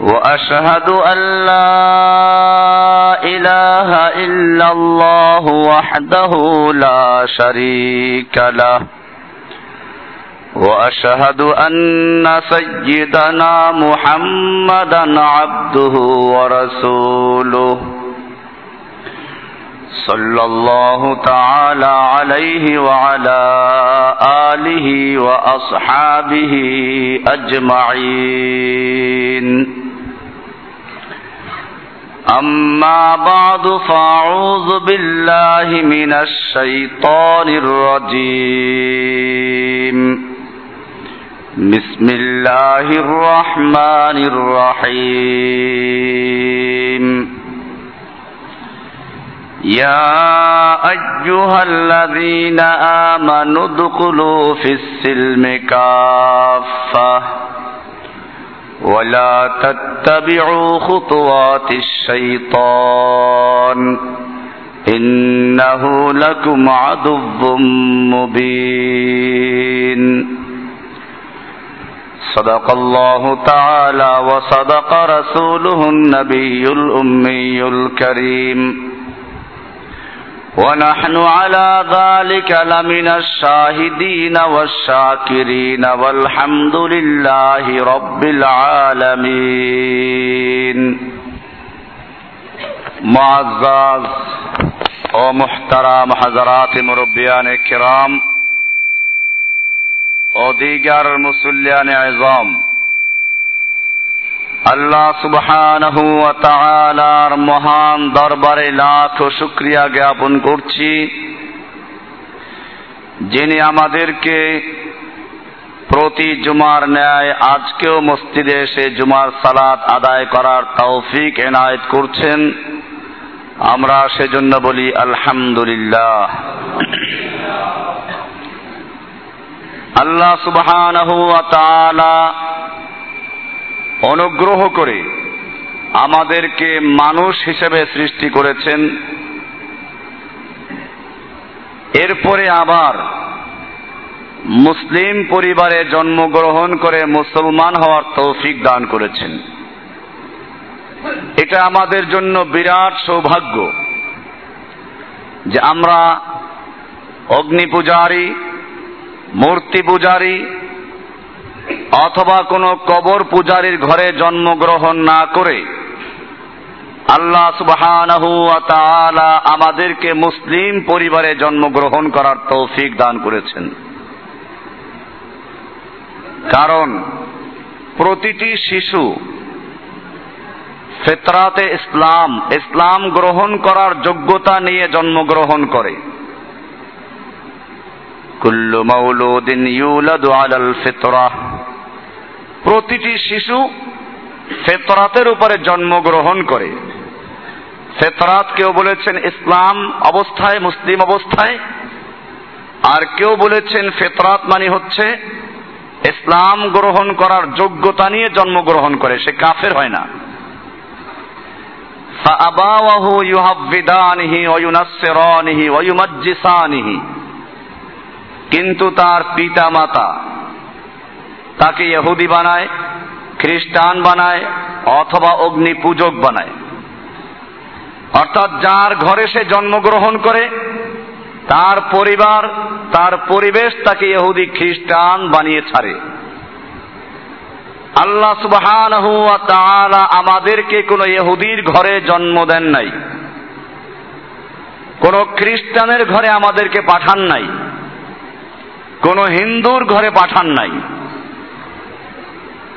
وأشهد أن لا إله إلا الله وحده لا شريك له. وأشهد أن سيدنا محمدا عبده ورسوله. صلى الله تعالى عليه وعلى آله وأصحابه أجمعين. أما بعد فأعوذ بالله من الشيطان الرجيم. بسم الله الرحمن الرحيم. يا أيها الذين آمنوا ادخلوا في السلم كافة. ولا تتبعوا خطوات الشيطان إنه لكم عدو مبين. صدق الله تعالى وصدق رسوله النبي الأمي الكريم. ونحن على ذلك لمن الشاهدين والشاكرين والحمد لله رب العالمين. معزاز و حضرات مربيان الكرام ودیگر مسلیان عظام আল্লাহ সুবহানাহু ওয়া মহান দরবারে লাখ শুকরিয়া জ্ঞাপন করছি। যিনি আমাদেরকে প্রতি জুমার ন্যায় আজকেও মসজিদে এসে জুমার সালাত আদায় করার তৌফিক এনায়েত করছেন। আমরা সেজন্য বলি আলহামদুলিল্লাহ। আল্লাহ সুবহানাহু ওয়া অনুগ্রহ করে আমাদেরকে মানুষ হিসেবে সৃষ্টি করেছেন। এরপরে আবার মুসলিম পরিবারে জন্মগ্রহণ করে মুসলমান হওয়ার তৌফিক দান করেছেন। এটা আমাদের জন্য বিরাট সৌভাগ্য যে আমরা অগ্নি পূজারী, মূর্তি পূজারী অথবা কোনো কবর পূজারীর ঘরে জন্মগ্রহণ না করে আল্লাহ সুবহানাহু আমাদেরকে মুসলিম পরিবারে জন্মগ্রহণ করার তৌফিক দান করেছেন। কারণ প্রতিটি শিশু ফেতরাতে ইসলাম ইসলাম গ্রহণ করার যোগ্যতা নিয়ে জন্মগ্রহণ করে। কুল্লু মাউলুদিন ইউলাদু আলাল ফিতরাহ প্রতিটি শিশু ফেতরাতের উপরে জন্মগ্রহণ করে ফেতরাত কেউ বলেছেন ইসলাম অবস্থায় মুসলিম অবস্থায় আর কেউ বলেছেন ফেতরাত মানে হচ্ছে ইসলাম গ্রহণ করার যোগ্যতা নিয়ে জন্মগ্রহণ করে সে কাফের হয় না فأباوه يهودانه وينصرانه ويمجسانه কিন্তু তার পিতা মাতা তাকে ইহুদি বানায়, খ্রিস্টান বানায়, অথবা অগ্নি পূজক বানায়। অর্থাৎ যার ঘরে সে জন্মগ্রহণ করে, তার পরিবার, তার পরিবেশ তাকে ইহুদি খ্রিস্টান বানিয়ে ছাড়ে। আল্লাহ সুবহানাহু ওয়া আমাদেরকে কোন ইহুদির ঘরে জন্ম দেন নাই। কোন খ্রিস্টানের ঘরে আমাদেরকে পাঠান নাই। কোন হিন্দুর ঘরে পাঠান নাই।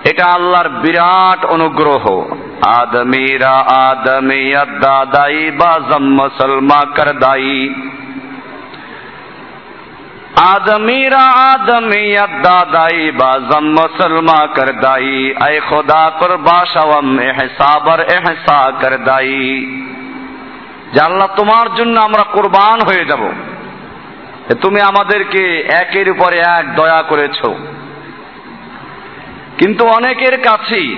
এটা আল্লাহর বিরাট অনুগ্রহ। আদমিরা আদমিয়াত দাদাই বা জম্মসলমা করদাই। আদমিরা আদমিয়াত দাদাই বা জম্মসলমা করদাই। আই খোদা কর বাসাওয়াম এহসাবর এহসা কর দাই জানলা তোমার জন্য আমরা কোরবান হয়ে যাব। তুমি আমাদেরকে একের উপরে এক দয়া করেছ। কিন্তু অনেকের কাছেই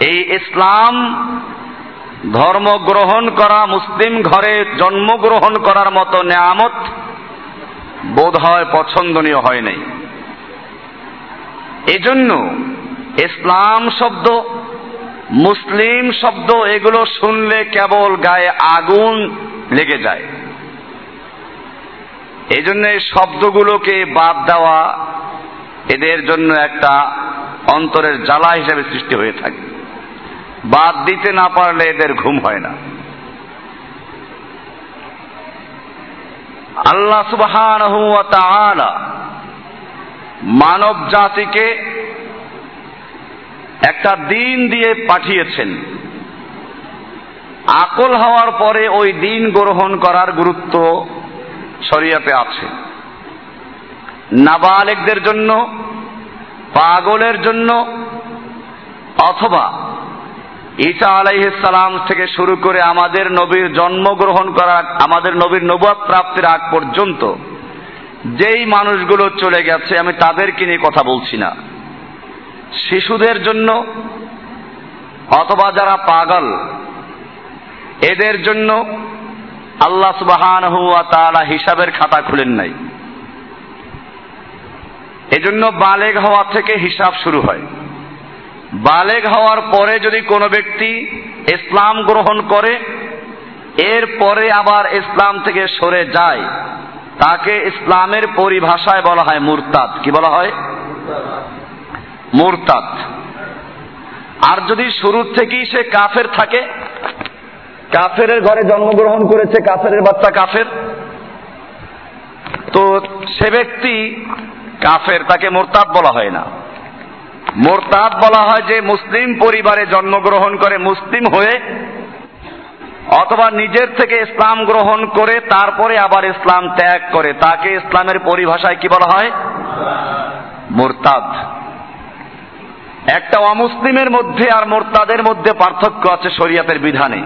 এই ইসলাম ধর্ম গ্রহণ করা, মুসলিম ঘরে জন্মগ্রহণ করার মতো নেয়ামত বোধ হয় পছন্দনীয় হয় নাই। এজন্য ইসলাম শব্দ, মুসলিম শব্দ এগুলো শুনলে কেবল গায়ে আগুন লেগে যায়। এই জন্য এই শব্দগুলোকে বাদ দেওয়া এদের জন্য একটা অন্তরের জ্বালা হিসেবে সৃষ্টি হয়ে থাকে। বাদ দিতে না পারলে এদের ঘুম হয় না। আল্লাহ সুবহান মানব জাতিকে একটা দিন দিয়ে পাঠিয়েছেন। আকল হওয়ার পরে ওই দিন গ্রহণ করার গুরুত্ব শরিয়াতে আছে। নাবালেকদের জন্য, পাগলের জন্য, অথবা ঈসা আলাইহিসালাম থেকে শুরু করে আমাদের নবীর জন্মগ্রহণ করা, আমাদের নবীর নবাদ প্রাপ্তির আগ পর্যন্ত যেই মানুষগুলো চলে গেছে, আমি তাদেরকে নিয়ে কথা বলছি না। শিশুদের জন্য অথবা যারা পাগল, এদের জন্য আল্লাহ সুবাহান হুয়া হিসাবের খাতা খুলেন নাই। এজন্য বালেগ হওয়া থেকে হিসাব শুরু হয়। বালেগ হওয়ার পরে যদি কোনো ব্যক্তি ইসলাম গ্রহণ করে, এর পরে আবার ইসলাম থেকে সরে যায়, তাকে ইসলামের পরিভাষায় বলা হয় মুরতাদ। কি বলা হয়? মুরতাদ। আর যদি শুরুর থেকেই সে কাফের থাকে কাফের ঘরে জন্মগ্রহণ করেছে কাফের বাচ্চা কাফের, তো সে ব্যক্তি কাফের তাকে মোরতাদ বলা হয় না। মোরতাদ বলা হয় যে মুসলিম পরিবারে জন্মগ্রহণ করে মুসলিম হয়ে অথবা নিজের থেকে ইসলাম গ্রহণ করে তারপরে আবার ইসলাম ত্যাগ করে। তাকে ইসলামের পরিভাষায় কি বলা হয়? মোরতাদ। একটা অমুসলিমের মধ্যে আর মোরতাদের মধ্যে পার্থক্য আছে শরিয়াতের বিধানে।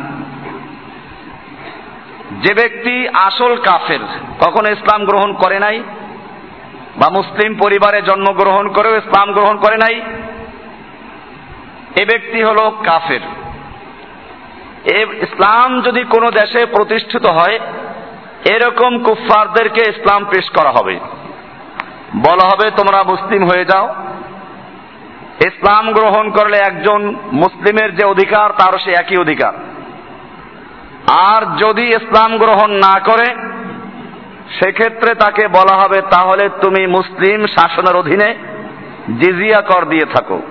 যে ব্যক্তি আসল কাফের, কখনো ইসলাম গ্রহণ করে নাই বা মুসলিম পরিবারে জন্মগ্রহণ করেও ইসলাম গ্রহণ করে নাই, এ ব্যক্তি হল কাফের। ইসলাম যদি কোনো দেশে প্রতিষ্ঠিত হয়, এরকম কুফফারদেরকে ইসলাম পেশ করা হবে। বলা হবে, তোমরা মুসলিম হয়ে যাও। ইসলাম গ্রহণ করলে একজন মুসলিমের যে অধিকার, তারও সে একই অধিকার। আর যদি ইসলাম গ্রহণ না করে সেক্ষেত্রে তাকে বলা হবে, তাহলে তুমি মুসলিম শাসনের অধীনে জিজিয়া কর দিয়ে থাকো,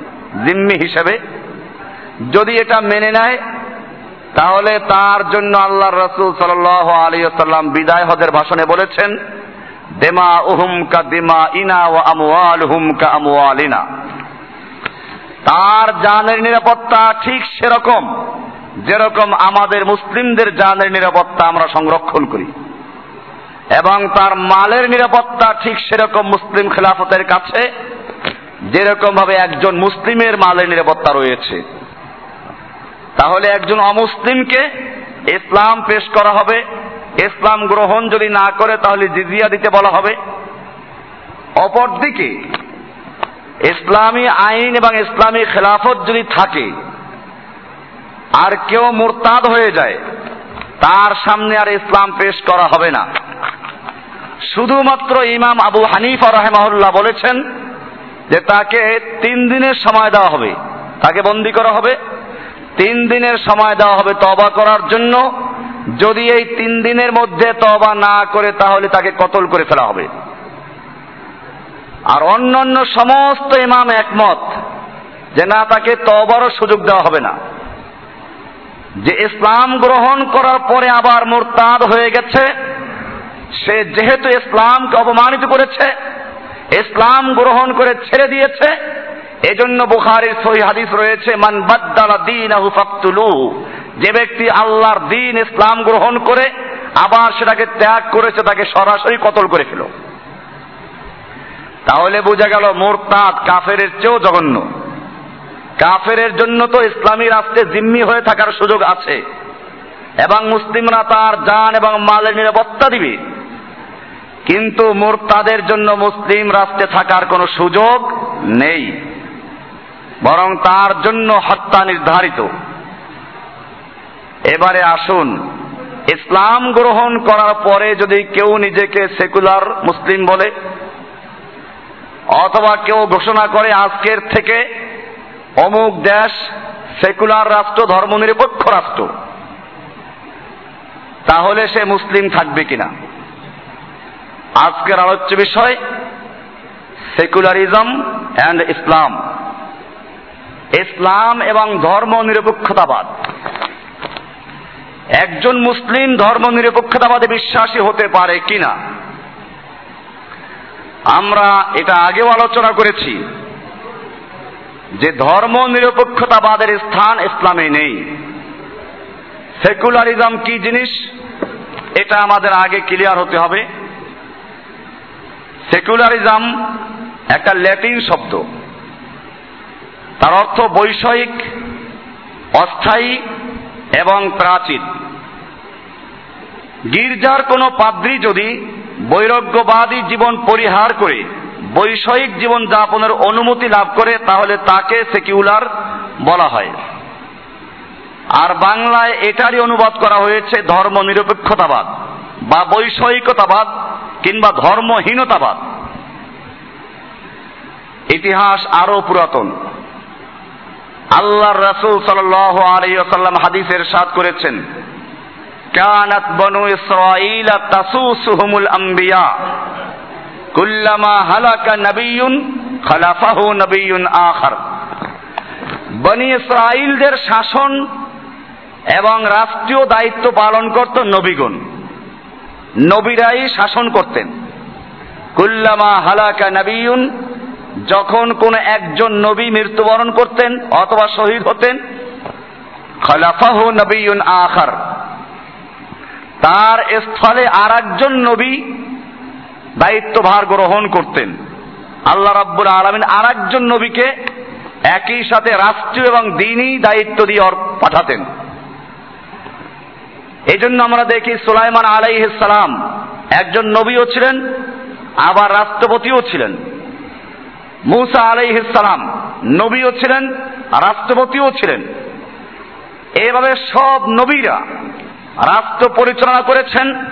জিম্মি হিসেবে। যদি এটা মেনে নেয়, তাহলে তার জন্য আল্লাহ রসুল সাল আলী সাল্লাম বিদায় হদের ভাষণে বলেছেন, দেমা উহুম কা দিমা ইনা ও আমওয়াল হুম কা আমওয়ালিনা। তার জানের নিরাপত্তা ঠিক সেরকম, যেরকম আমাদের মুসলিমদের জানের নিরাপত্তা আমরা সংরক্ষণ করি। এবং তার মালের নিরাপত্তা ঠিক সেরকম মুসলিম খেলাফতের কাছে, যেরকম ভাবে একজন মুসলিমের মালের নিরাপত্তা রয়েছে। তাহলে একজন অমুসলিমকে ইসলাম পেশ করা হবে। ইসলাম গ্রহণ যদি না করে, তাহলে জিজিয়া দিতে বলা হবে। অপরদিকে, ইসলামী আইন এবং ইসলামী খেলাফত যদি থাকে, আর কেউ মোরতাদ হয়ে যায়, তার সামনে আর ইসলাম পেশ করা হবে না। শুধুমাত্র ইমাম আবু হানিফা রহেমাহুল্লাহ বলেছেন যে তাকে তিন দিনের সময় দেওয়া হবে। তাকে বন্দি করা হবে। তিন দিনের সময় দেওয়া হবে তবা করার জন্য। যদি এই তিন দিনের মধ্যে তবা না করে, তাহলে তাকে কতল করে ফেলা হবে। আর অন্যান্য সমস্ত ইমাম একমত যে না, তাকে তবারও সুযোগ দেওয়া হবে না। যে ইসলাম গ্রহণ করার পরে আবার মোরতাদ হয়ে গেছে সে যেহেতু ইসলামকে অপমানিত করেছে, ইসলাম গ্রহণ করে ছেড়ে দিয়েছে, এজন্য বুখারীর সহি হাদিস রয়েছে, মান বাদ্দালা দীনাহু ফাকতুলুহু যে ব্যক্তি আল্লাহর দিন ইসলাম গ্রহণ করে, আবার সেটাকে ত্যাগ করেছে, তাকে সরাসরি কতল করে ফেলো। তাহলে বোঝা গেল মোরতাদ কাফের চেয়েও জঘন্য। কাফের জন্য তো ইসলামী রাষ্ট্রে জিম্মি হয়ে থাকার সুযোগ আছে, এবং মুসলিমরা তার জান এবং মালের নিরাপত্তা দিবে। কিন্তু মোরতাদের জন্য মুসলিম রাষ্ট্রে থাকার কোনো সুযোগ নেই। বরং তার জন্য হত্যা নির্ধারিত। এবারে আসুন, ইসলাম গ্রহণ করার পরে যদি কেউ নিজেকে সেকুলার মুসলিম বলে, অথবা কেউ ঘোষণা করে আজকের থেকে অমুক দেশ সেকুলার রাষ্ট্র, ধর্মনিরপেক্ষ রাষ্ট্র, তাহলে সে মুসলিম থাকবে কিনা? আজকের আলোচ্য বিষয় সেকুলারিজম অ্যান্ড ইসলাম ইসলাম এবং ধর্ম নিরপেক্ষতাবাদ। একজন মুসলিম ধর্ম নিরপেক্ষতাবাদে বিশ্বাসী হতে পারে কিনা? আমরা এটা আগেও আলোচনা করেছি যে ধর্ম নিরপেক্ষতাবাদের স্থান ইসলামে নেই। সেকুলারিজম কি জিনিস? এটা আমাদের আগে ক্লিয়ার হতে হবে। সেকুলারিজম একটা ল্যাটিন শব্দ। তার অর্থ বৈষয়িক, অস্থায়ী এবং প্রাচীন। গির্জার কোনো পাদ্রী যদি বৈরাগ্যবাদী জীবন পরিহার করে, বৈষয়িক জীবন যাপনের অনুমতি লাভ করে, তাহলে তাকে সেকিউলার বলা হয়। আর বাংলায় এটারই অনুবাদ করা হয়েছে ধর্ম নিরপেক্ষতাবাদ বা বৈষয়িকতাবাদ। কিংবা ধর্মহীনতাবাদ। ইতিহাস আরও পুরাতন। আল্লাহর রাসূল সাল্লাল্লাহু আলাইহি ওয়াসাল্লাম হাদিসের সাদ করেছেন, কানাত বনু ইসরাঈল তাসুসুহুমুল আম্বিয়া, কুল্লামা হালাকা নবিয়ুন খালাফাহু নবিয়ুন আখার। বনি ইসরাঈলদের শাসন এবং রাষ্ট্রীয় দায়িত্ব পালন করত নবীগণ। নবীরাই শাসন করতেন। কুল্লামা হালাকা নবিয়ুন, যখন কোন একজন নবী মৃত্যুবরণ করতেন অথবা শহীদ হতেন, খলাফাহু নবীন আখার। তার স্থলে আর একজন নবী দায়িত্বভার গ্রহণ করতেন। আল্লাহ রাব্বুল আলমিন আর একজন নবীকে একই সাথে রাষ্ট্রীয় এবং দিনই দায়িত্ব দিয়ে পাঠাতেন। এই জন্য আমরা দেখি সুলাইমান আলাইহিসালাম একজন নবীও ছিলেন, আবার রাষ্ট্রপতিও ছিলেন। মুসা আলাইহিসালাম নবীও ছিলেন, রাষ্ট্রপতিও ছিলেন। এভাবে সব নবীরা রাষ্ট্র পরিচালনা করেছেন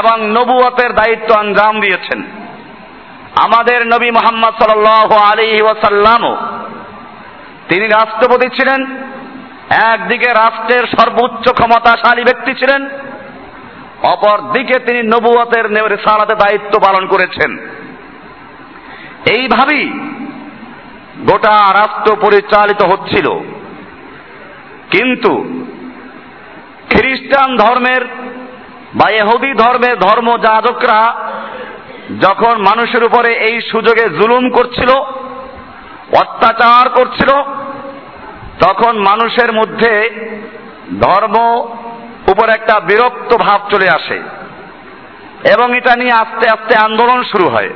এবং নবুয়তের দায়িত্ব আঞ্জাম দিয়েছেন। আমাদের নবী মোহাম্মদ সাল আলী ওয়াসাল্লামও তিনি রাষ্ট্রপতি ছিলেন একদিকে রাষ্ট্রের সর্বোচ্চ ক্ষমতাশালী ব্যক্তি ছিলেন অপর দিকে তিনি নবুয়তের সালাতে দায়িত্ব পালন করেছেন। এইভাবেই গোটা রাষ্ট্র পরিচালিত হচ্ছিল। কিন্তু খ্রিস্টান ধর্মের বা এহুদি ধর্মের ধর্মযাজকরা যখন মানুষের উপরে এই সুযোগে জুলুম করছিল, অত্যাচার করছিল তখন মানুষের মধ্যে ধর্ম উপর একটা বিরক্ত ভাব চলে আসে এবং এটা নিয়ে আস্তে আস্তে আন্দোলন শুরু হয়।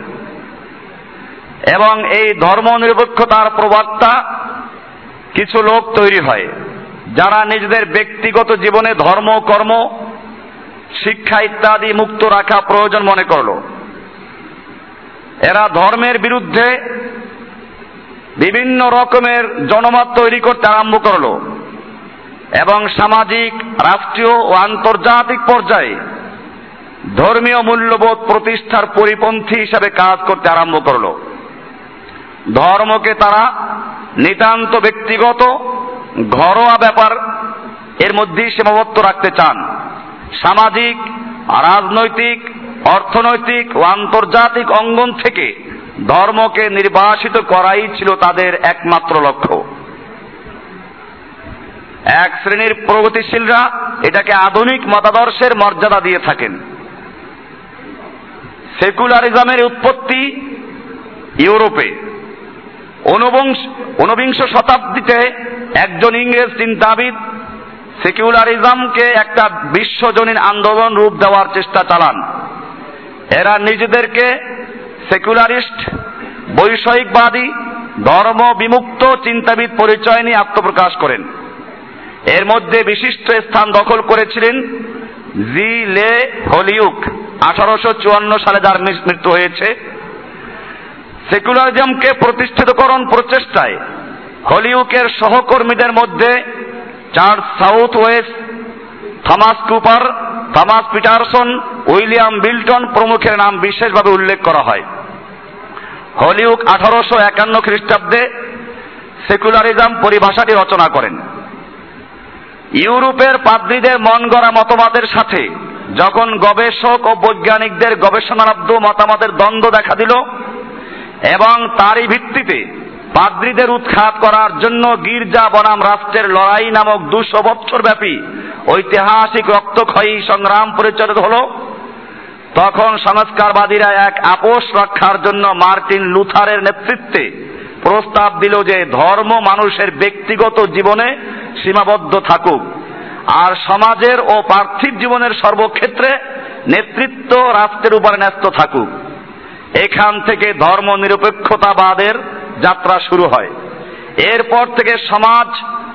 এবং এই ধর্ম নিরপেক্ষতার প্রবক্তা কিছু লোক তৈরি হয়, যারা নিজেদের ব্যক্তিগত জীবনে ধর্ম, কর্ম, শিক্ষা ইত্যাদি মুক্ত রাখা প্রয়োজন মনে করল। এরা ধর্মের বিরুদ্ধে বিভিন্ন রকমের জনমত তৈরি করতে আরম্ভ করল এবং সামাজিক, রাষ্ট্রীয় ও আন্তর্জাতিক পর্যায়ে ধর্মীয় মূল্যবোধ প্রতিষ্ঠার পরিপন্থী হিসাবে কাজ করতে আরম্ভ করল। ধর্মকে তারা নিতান্ত ব্যক্তিগত, ঘরোয়া ব্যাপার এর মধ্যেই সীমাবদ্ধ রাখতে চান। সামাজিক, রাজনৈতিক, অর্থনৈতিক ও আন্তর্জাতিক অঙ্গন থেকে ধর্মকে নির্বাসিত করাই ছিল তাদের একমাত্র লক্ষ্য। এক শ্রেণির প্রগতিশীলরা এটাকে আধুনিক মতাদর্শের মর্যাদা দিয়ে থাকেন। সেকুলারিজমের উৎপত্তি ইউরোপে। ঊনবিংশ ঊনবিংশ শতাব্দীতে একজন ইংরেজ চিন্তাবিদ সেকুলারিজমকে একটা বিশ্বজনীন আন্দোলন রূপ দেওয়ার চেষ্টা চালান। এরা নিজেদেরকে সেকুলারিস্ট, বৈষয়িকবাদী ধর্ম বিমুক্ত চিন্তাবিদ পরিচয় নিয়ে আত্মপ্রকাশ করেন। এর মধ্যে বিশিষ্ট স্থান দখল করেছিলেন জি লে হলিউক, আঠারোশো চুয়ান্ন সালে যার মৃত্যু হয়েছে। সেকুলারিজমকে প্রতিষ্ঠিতকরণ প্রচেষ্টায় হলিউকের সহকর্মীদের মধ্যে Charles South West Thomas Cooper, Thomas Peterson, William Bilton প্রমুখের নাম বিশেষভাবে উল্লেখ করা হয়। হলিউক আঠারোশো একান্ন খ্রিস্টাব্দে সেকুলারিজম পরিভাষাটি রচনা করেন। ইউরোপের পাদ্রীদের মন গড়া মতবাদের সাথে যখন গবেষক ও বৈজ্ঞানিকদের গবেষণালব্ধ মতামতের দ্বন্দ্ব দেখা দিল এবং তারই ভিত্তিতে পাদ্রীদের উৎখাত করার জন্য গির্জা বনাম রাষ্ট্রের লড়াই নামক দুশো বছর ব্যাপী ঐতিহাসিক রক্তক্ষয়ী সংগ্রাম পরিচালিত হল। তখন সংস্কারবাদীরা এক আপোষ রক্ষার জন্য মার্টিন লুথারের নেতৃত্বে প্রস্তাব দিল যে ধর্ম মানুষের ব্যক্তিগত জীবনে সীমাবদ্ধ থাকুক। আর সমাজের ও পার্থিব জীবনের সর্বক্ষেত্রে নেতৃত্ব রাষ্ট্রের উপর ন্যস্ত থাকুক। এখান থেকে ধর্ম নিরপেক্ষতাবাদের যাত্রা শুরু হয়। এরপর থেকে সমাজ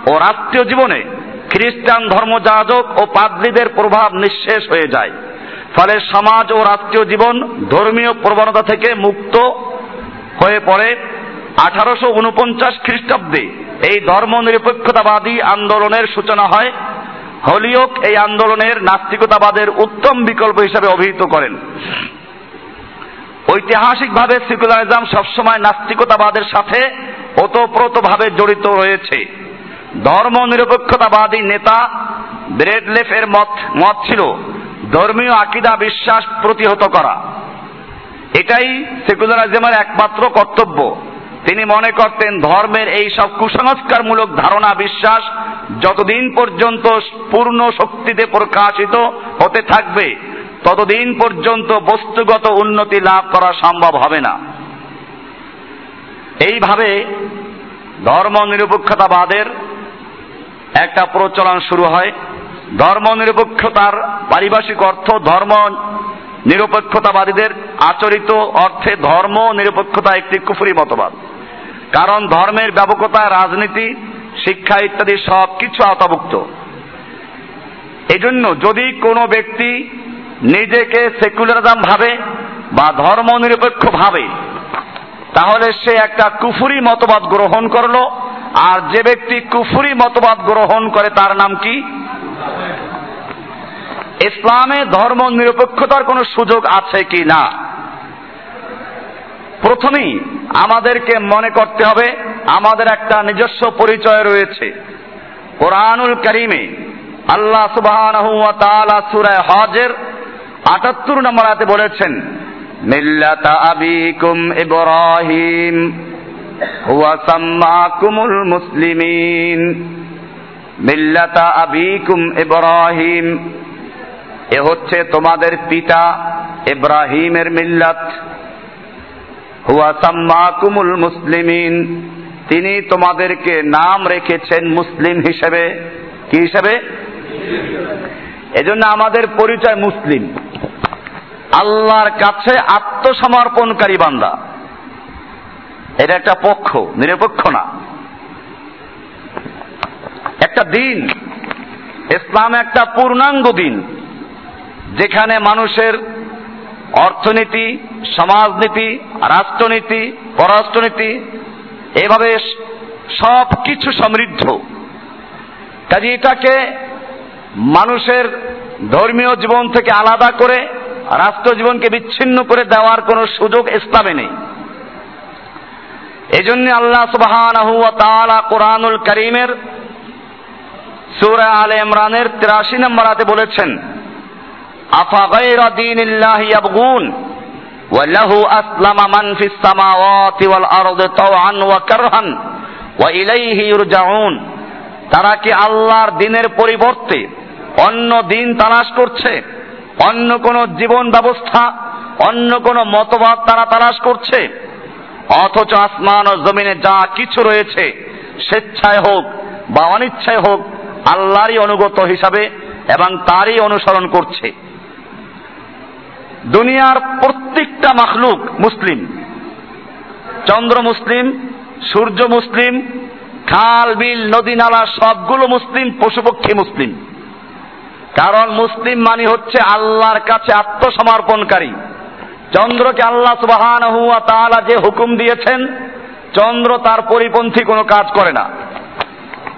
ও রাষ্ট্রীয় জীবনে খ্রিস্টান ধর্মযাজক ও পাদ্রীদের প্রভাব নিঃশেষ হয়ে যায়। ফলে সমাজ ও রাষ্ট্রীয় জীবন ধর্মীয় প্রবণতা থেকে মুক্ত হয়ে পড়ে আঠারোশো উনপঞ্চাশ খ্রিস্টাব্দে। এই ধর্ম নিরপেক্ষতাবাদী আন্দোলনের সূচনা হয় হলিওক এই আন্দোলনের নাস্তিকতাবাদের উত্তম বিকল্প হিসাবে অভিহিত করেন। ঐতিহাসিকভাবে সেকুলারিজম সবসময় নাস্তিকতাবাদের সাথে ওতপ্রোতভাবে জড়িত রয়েছে। ধর্ম নিরপেক্ষতাবাদী নেতা ব্রেডলেফের মত মত ছিল ধর্মীয় আকিদা, বিশ্বাস প্রতিহত করা। এটাই সেকুলারিজমের একমাত্র কর্তব্য। তিনি মনে করতেন ধর্মের এই সব কুসংস্কারমূলক ধারণা, বিশ্বাস যতদিন পর্যন্ত পূর্ণ শক্তিতে প্রকাশিত হতে থাকবে, ততদিন পর্যন্ত বস্তুগত উন্নতি লাভ করা সম্ভব হবে না। এইভাবে ধর্ম নিরপেক্ষতাবাদের একটা প্রচলন শুরু হয়। ধর্ম নিরপেক্ষতার পারিভাষিক অর্থ ধর্ম নিরপেক্ষতাবাদীদের আচরিত অর্থে ধর্ম নিরপেক্ষতা একটি কুফুরি মতবাদ। কারণ ধর্মের ব্যাপকতা, রাজনীতি, শিক্ষা ইত্যাদি সব কিছু আওতাভুক্ত। এজন্য যদি কোনো ব্যক্তি নিজেকে সেকুলারিজম ভাবে বা ধর্ম নিরপেক্ষ ভাবে, তাহলে সে একটা কুফুরি মতবাদ গ্রহণ করল। আর যে ব্যক্তি কুফুরি মতবাদ গ্রহণ করে, তার নাম কি? ইসলামে ধর্ম নিরপেক্ষতার কোনো সুযোগ আছে কি না? প্রথমেই আমাদেরকে মনে করতে হবে, আমাদের একটা নিজস্ব পরিচয় রয়েছে। কোরআনুল করিমে আল্লাহ ওয়া তাআলা হজের 78 নম্বর আয়াতে বলেছেন, মিল্লাতা আবিকুম ইব্রাহিম, হুয়া সাম্মাকুমুল মুসলিমিন। মিল্লাতা আবিকুম ইব্রাহিম। এ হচ্ছে তোমাদের পিতা ইব্রাহিমের মিল্লাত। হুয়া সাম্মাকুমুল মুসলিমিন। তিনি তোমাদেরকে নাম রেখেছেন মুসলিম হিসেবে। কি হিসেবে? এজন্য আমাদের পরিচয় মুসলিম। আল্লাহর কাছে আত্মসমর্পণকারী বান্দা। এটা একটা পক্ষ, নিরপেক্ষ না। একটা দিন। ইসলাম একটা পূর্ণাঙ্গ দিন, যেখানে মানুষের অর্থনীতি, সমাজনীতি, রাষ্ট্রনীতি, পররাষ্ট্রনীতি, এভাবে সব কিছু সমৃদ্ধ। কাজে এটাকে মানুষের ধর্মীয় জীবন থেকে আলাদা করে, রাষ্ট্র জীবনকে বিচ্ছিন্ন করে দেওয়ার কোনো সুযোগ ইসলামে নেই। এই জন্য আল্লাহ তাআলা কোরআনুল করিমের সূরা আলে ইমরানের 83 নম্বর আয়াতে বলেছেন, আফা গায়রা দীনিল্লাহি ইয়াবগুন ফিস সামাওয়াতি ওয়াল আরদি তাওআন ওয়া কারহান, ওয়া ইলাইহি ইরজাউন। তারা কি আল্লাহর দিনের পরিবর্তে অন্য দিন তালাশ করছে, অন্য কোন জীবন ব্যবস্থা, অন্য কোন মতবাদ তারা তালাশ করছে? অথচ আসমান ও জমিনে যা কিছু রয়েছে, স্বেচ্ছায় হোক বা অনিচ্ছায় হোক আল্লাহরই অনুগত হিসাবে এবং তারই অনুসরণ করছে। দুনিয়ার প্রত্যেকটা মাখলুক মুসলিম। চন্দ্র মুসলিম, সূর্য মুসলিম, খাল, বিল, নদী, নালা, সবগুলো মুসলিম, পশুপক্ষী মুসলিম। কারণ মুসলিম মানে হচ্ছে আল্লাহর কাছে আত্মসমর্পণকারী। চন্দ্রকে আল্লাহ সুবাহান হুয়া তাআলা যে হুকুম দিয়েছেন, চন্দ্র তার পরিপন্থী কোনো কাজ করে না।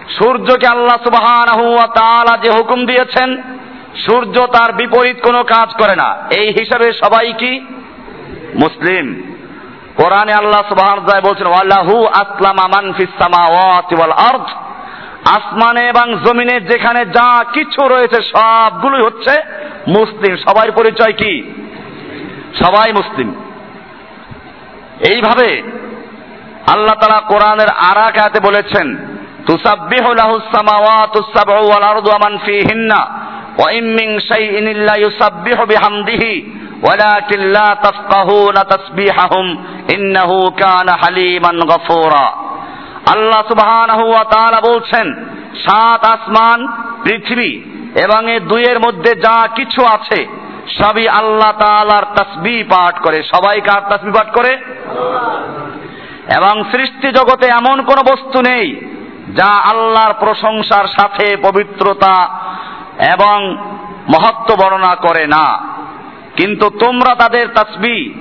সূর্যকে আল্লাহ সুবাহান যে হুকুম দিয়েছেন, সূর্য তার বিপরীত কোনো কাজ করে না। এই হিসাবে সবাই কি? মুসলিম। কোরআনে আল্লাহ সুবহান বলছেন ওয়াল্লাহু আসলাম আমান ওয়াল আরদ। আসমানে এবং জমিনে যেখানে যা কিছু রয়েছে সবগুলোই হচ্ছে মুসলিম। সবার পরিচয় কি? সবাই মুসলিম। এইভাবে আল্লাহ তালা কোরআনের আরাক আয়াতে বলেছেন তুসাব্বিহু লাহু সামাওয়াতু সাবউ ওয়াল আরদু আমান ফিহিন্না ওয়া ইম মিন শাইইন ইল্লা ইউসাব্বিহু বিহামদিহি, ওয়ালাকিন লা তাফকাহুনা তাসবিহাহুম, ইন্নাহু হালিমান আল্লাহ সুবহানাহু ওয়া তাআলা বলছেন, সাত আসমান, পৃথিবী এবং এ দুইয়ের মধ্যে যা কিছু আছে, সবই আল্লাহ তাআলার তাসবিহ পাঠ করে। সবাই কার তাসবিহ পাঠ করে? এবং সৃষ্টি জগতে এমন কোন বস্তু নেই যা আল্লাহর প্রশংসার সাথে পবিত্রতা এবং মহত্ব বর্ণনা করে না। কিন্তু তোমরা তাদের তাসবি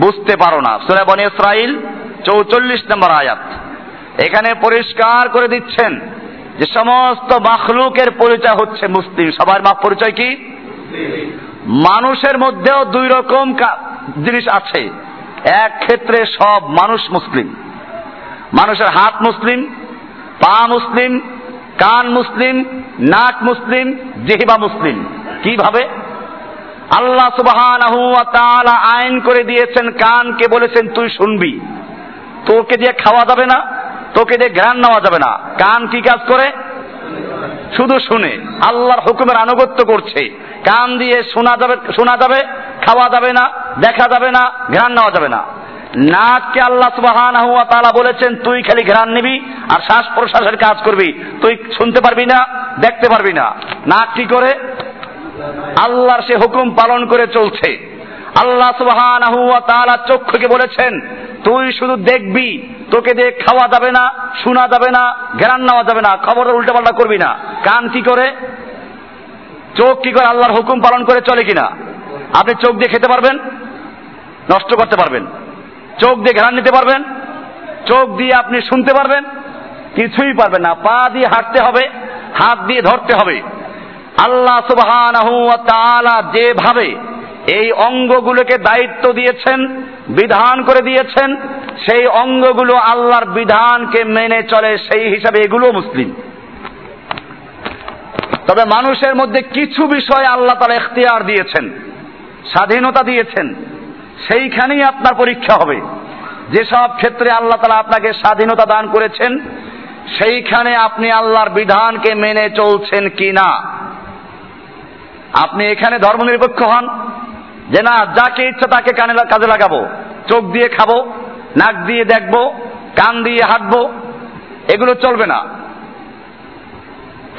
বুঝতে পারো না। সুরে বনে ইসরাইল চৌচল্লিশ নম্বর আয়াত। এখানে পরিষ্কার করে দিচ্ছেন যে সমস্ত মাখলুকের পরিচয় হচ্ছে মুসলিম। সবার মাপ পরিচয় কি? মানুষের মধ্যেও দুই রকম জিনিস আছে। এক ক্ষেত্রে সব মানুষ মুসলিম। মানুষের হাত মুসলিম পা মুসলিম, কান মুসলিম, নাক মুসলিম, জিহিবা মুসলিম। কীভাবে? আল্লাহ তাআলা আইন করে দিয়েছেন, কানকে বলেছেন, তুই শুনবি। তোকে দিয়ে খাওয়া যাবে না, তোকে দিয়ে জ্ঞান নেওয়া যাবে না। কান কি কাজ করে? শুধু শুনে। আল্লাহর হুকুমের আনুগত্য করছে। কান দিয়ে শোনা যাবে শোনা যাবে, খাওয়া যাবে না, দেখা যাবে না ঘ্রাণ নেওয়া যাবে না। নাককে আল্লাহ তাআলা বলেছেন, তুই খালি ঘ্রাণ নিবি আর শ্বাস প্রশ্বাসের কাজ করবি। তুই শুনতে পারবি না, দেখতে পারবি না। নাক কি করে? আল্লাহর সে হুকুম পালন করে চলছে। আল্লাহ তাআলা চক্ষুকে বলেছেন, তুই শুধু দেখবি, তোকে দিয়ে খাওয়া যাবে না, শোনা যাবে না ঘেরান নেওয়া যাবে না খবর উল্টাপাল্টা করবি না। কান কি করে? চোখ কি করে? আল্লাহর হুকুম পালন করে চলে কিনা? আপনি চোখ দিয়ে খেতে পারবেন? নষ্ট করতে পারবেন। চোখ দিয়ে ঘেরান নিতে পারবেন। চোখ দিয়ে আপনি শুনতে পারবেন। কিছুই পারবেন না। পা দিয়ে হাঁটতে হবে, হাত দিয়ে ধরতে হবে। আল্লাহ তাআলা যেভাবে এই অঙ্গগুলোকে দায়িত্ব দিয়েছেন, বিধান করে দিয়েছেন, সেই অঙ্গগুলো আল্লাহর বিধানকে মেনে চলে সেই হিসাবে এগুলো মুসলিম। তবে মানুষের মধ্যে কিছু বিষয় আল্লাহ তারা এখতিয়ার দিয়েছেন, স্বাধীনতা দিয়েছেন। সেইখানেই আপনার পরীক্ষা হবে। যেসব ক্ষেত্রে আল্লাহ তালা আপনাকে স্বাধীনতা দান করেছেন, সেইখানে আপনি আল্লাহর বিধানকে মেনে চলছেন কি না আপনি এখানে ধর্মনিরপেক্ষ হন, যে না, যাকে ইচ্ছা তাকে কানে কাজে লাগাবো, চোখ দিয়ে খাব, নাক দিয়ে দেখব, কান দিয়ে হাঁটবো, এগুলো চলবে না।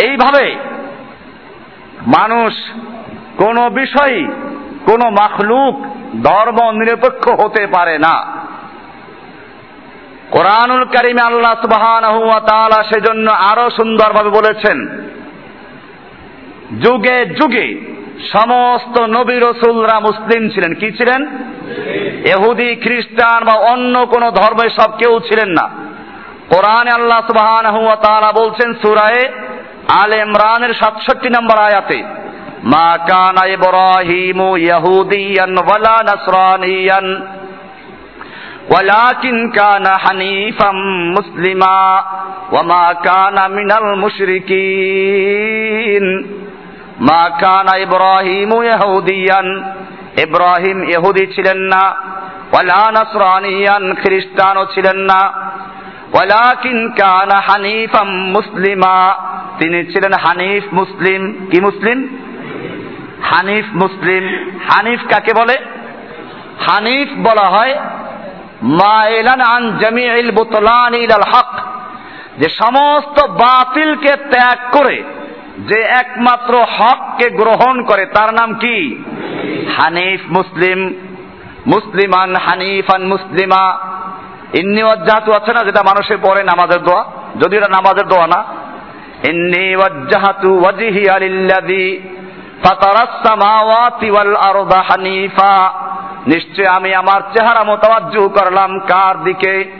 এইভাবে মানুষ কোন বিষয় কোন মাখলুক ধর্ম নিরপেক্ষ হতে পারে না। কোরআনুল কারিমে আল্লাহ সুবহানাহু ওয়া সেজন্য আরও সুন্দরভাবে বলেছেন, যুগে যুগে সমস্ত নবী রসুলরা মুসলিম ছিলেন। কি ছিলেন? এহুদি খ্রিস্টান বা অন্য কোন ধর্মের সব কেউ ছিলেন না। কোরআনে আল্লাহ সুবহানাহু ওয়া বলছেন, সূরায়ে আলে ইমরানের 67 নম্বর আয়াতে মা কানা ইব্রাহিমু ইয়াহুদিয়ান ওয়ালা নাসরানিয়ান ولكن كان حنيفا مسلما وما كان من المشركين মা কানা ইব্রাহিম ইহুদিয়ান ইব্রাহিম ইহুদি ছিলেন না ওয়ালা নাসরানিয়ান খ্রিস্টানও ছিলেন না ওয়ালাকিন কানা হানিফাম মুসলিমা তিনি ছিলেন হানিফ মুসলিম কি মুসলিম হানিফ মুসলিম। হানিফ কাকে বলে? হানিফ বলা হয়, মাইলান আন হক। যে সমস্ত বাতিলকে ত্যাগ করে, যে একমাত্র হককে গ্রহণ করে, তার নাম কি? হানিফ মুসলিম। মুসলিমান, হানিফান মুসলিমা। ইন্নি ওয়াজ্জাহাতু, আছে না যেটা মানুষের পড়ে নামাজের দোয়া? যদি এটা নামাজের দোয়া না। ইন্নি ওয়াজ্জাহাতু ওয়াজহিয়া লিল্লাযী হানিফা। নিশ্চয় আমি আমার চেহারা মোতাবাজ্জু করলাম। কার দিকে?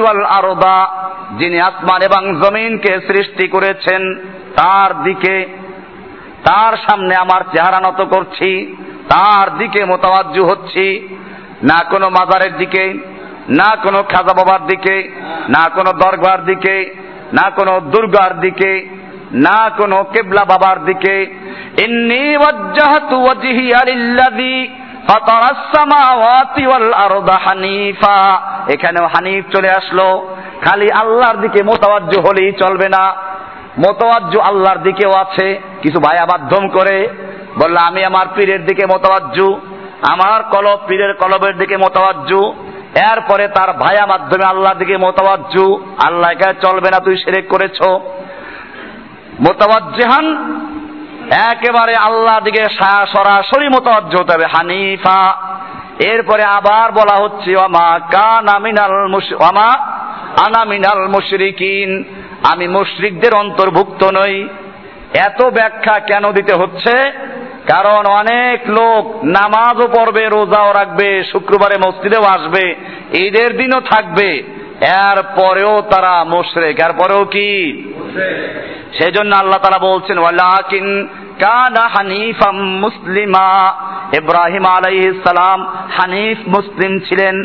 ওয়াল আরদা। যিনি আসমান এবং জমিনকে সৃষ্টি করেছেন, তার দিকে। তার সামনে আমার চেহারা নত করছি, তার দিকে মোতাবাজ্জু হচ্ছি। না কোনো মাজারের দিকে, না কোনো খাজা বাবার দিকে, না কোনো দরগার দিকে না কোনো দুর্গার দিকে, না কোনো কেবলা বাবার দিকে। ইন্নি ওয়াজ্জাহতু ওয়াজহিয়া লিল্লাযী ফাতারাস সামাওয়াতি ওয়াল আরদা হানিফা। এখানেও হানিফ চলে আসলো। খালি আল্লাহর দিকে মোতাবাজ্জু হলেই চলবে না। মোতাবাজ্জু আল্লাহর দিকেও আছে। কিছু ভাইয়া মাধ্যম করে বলল, আমি আমার পীরের দিকে মোতাবাজ্জু আমার কলব, পীরের কলবের দিকে মোতাবাজ্জু এরপরে তার ভাইয়া মাধ্যমে আল্লাহর দিকে মোতাবাজ্জু আল্লাহ চলবে না, তুই সেরেক করেছ। মোতাবাজ্জেহান একেবারে আল্লাহ দিকে সরাসরি মোতাবাজ্জ হতে হবে, হানিফা। এরপরে আবার বলা হচ্ছে ওমা কান আমিনাল ওমা আনামিনাল মুশরিকিন। আমি মুশরিকদের অন্তর্ভুক্ত নই। এত ব্যাখ্যা কেন দিতে হচ্ছে? কারণ অনেক লোক নামাজও পড়বে, রোজাও রাখবে, শুক্রবারে মসজিদেও আসবে, ঈদের দিনও থাকবে এর পরেও তারা মুশরেক। এর পরেও কি? সেই জন্য আল্লাহ তারা বলছেন, ওয়ালাকিন কানা হানিফাম মুসলিমা। ইব্রাহিম আলাইহিস হানিফ মুসলিম ছিলেন,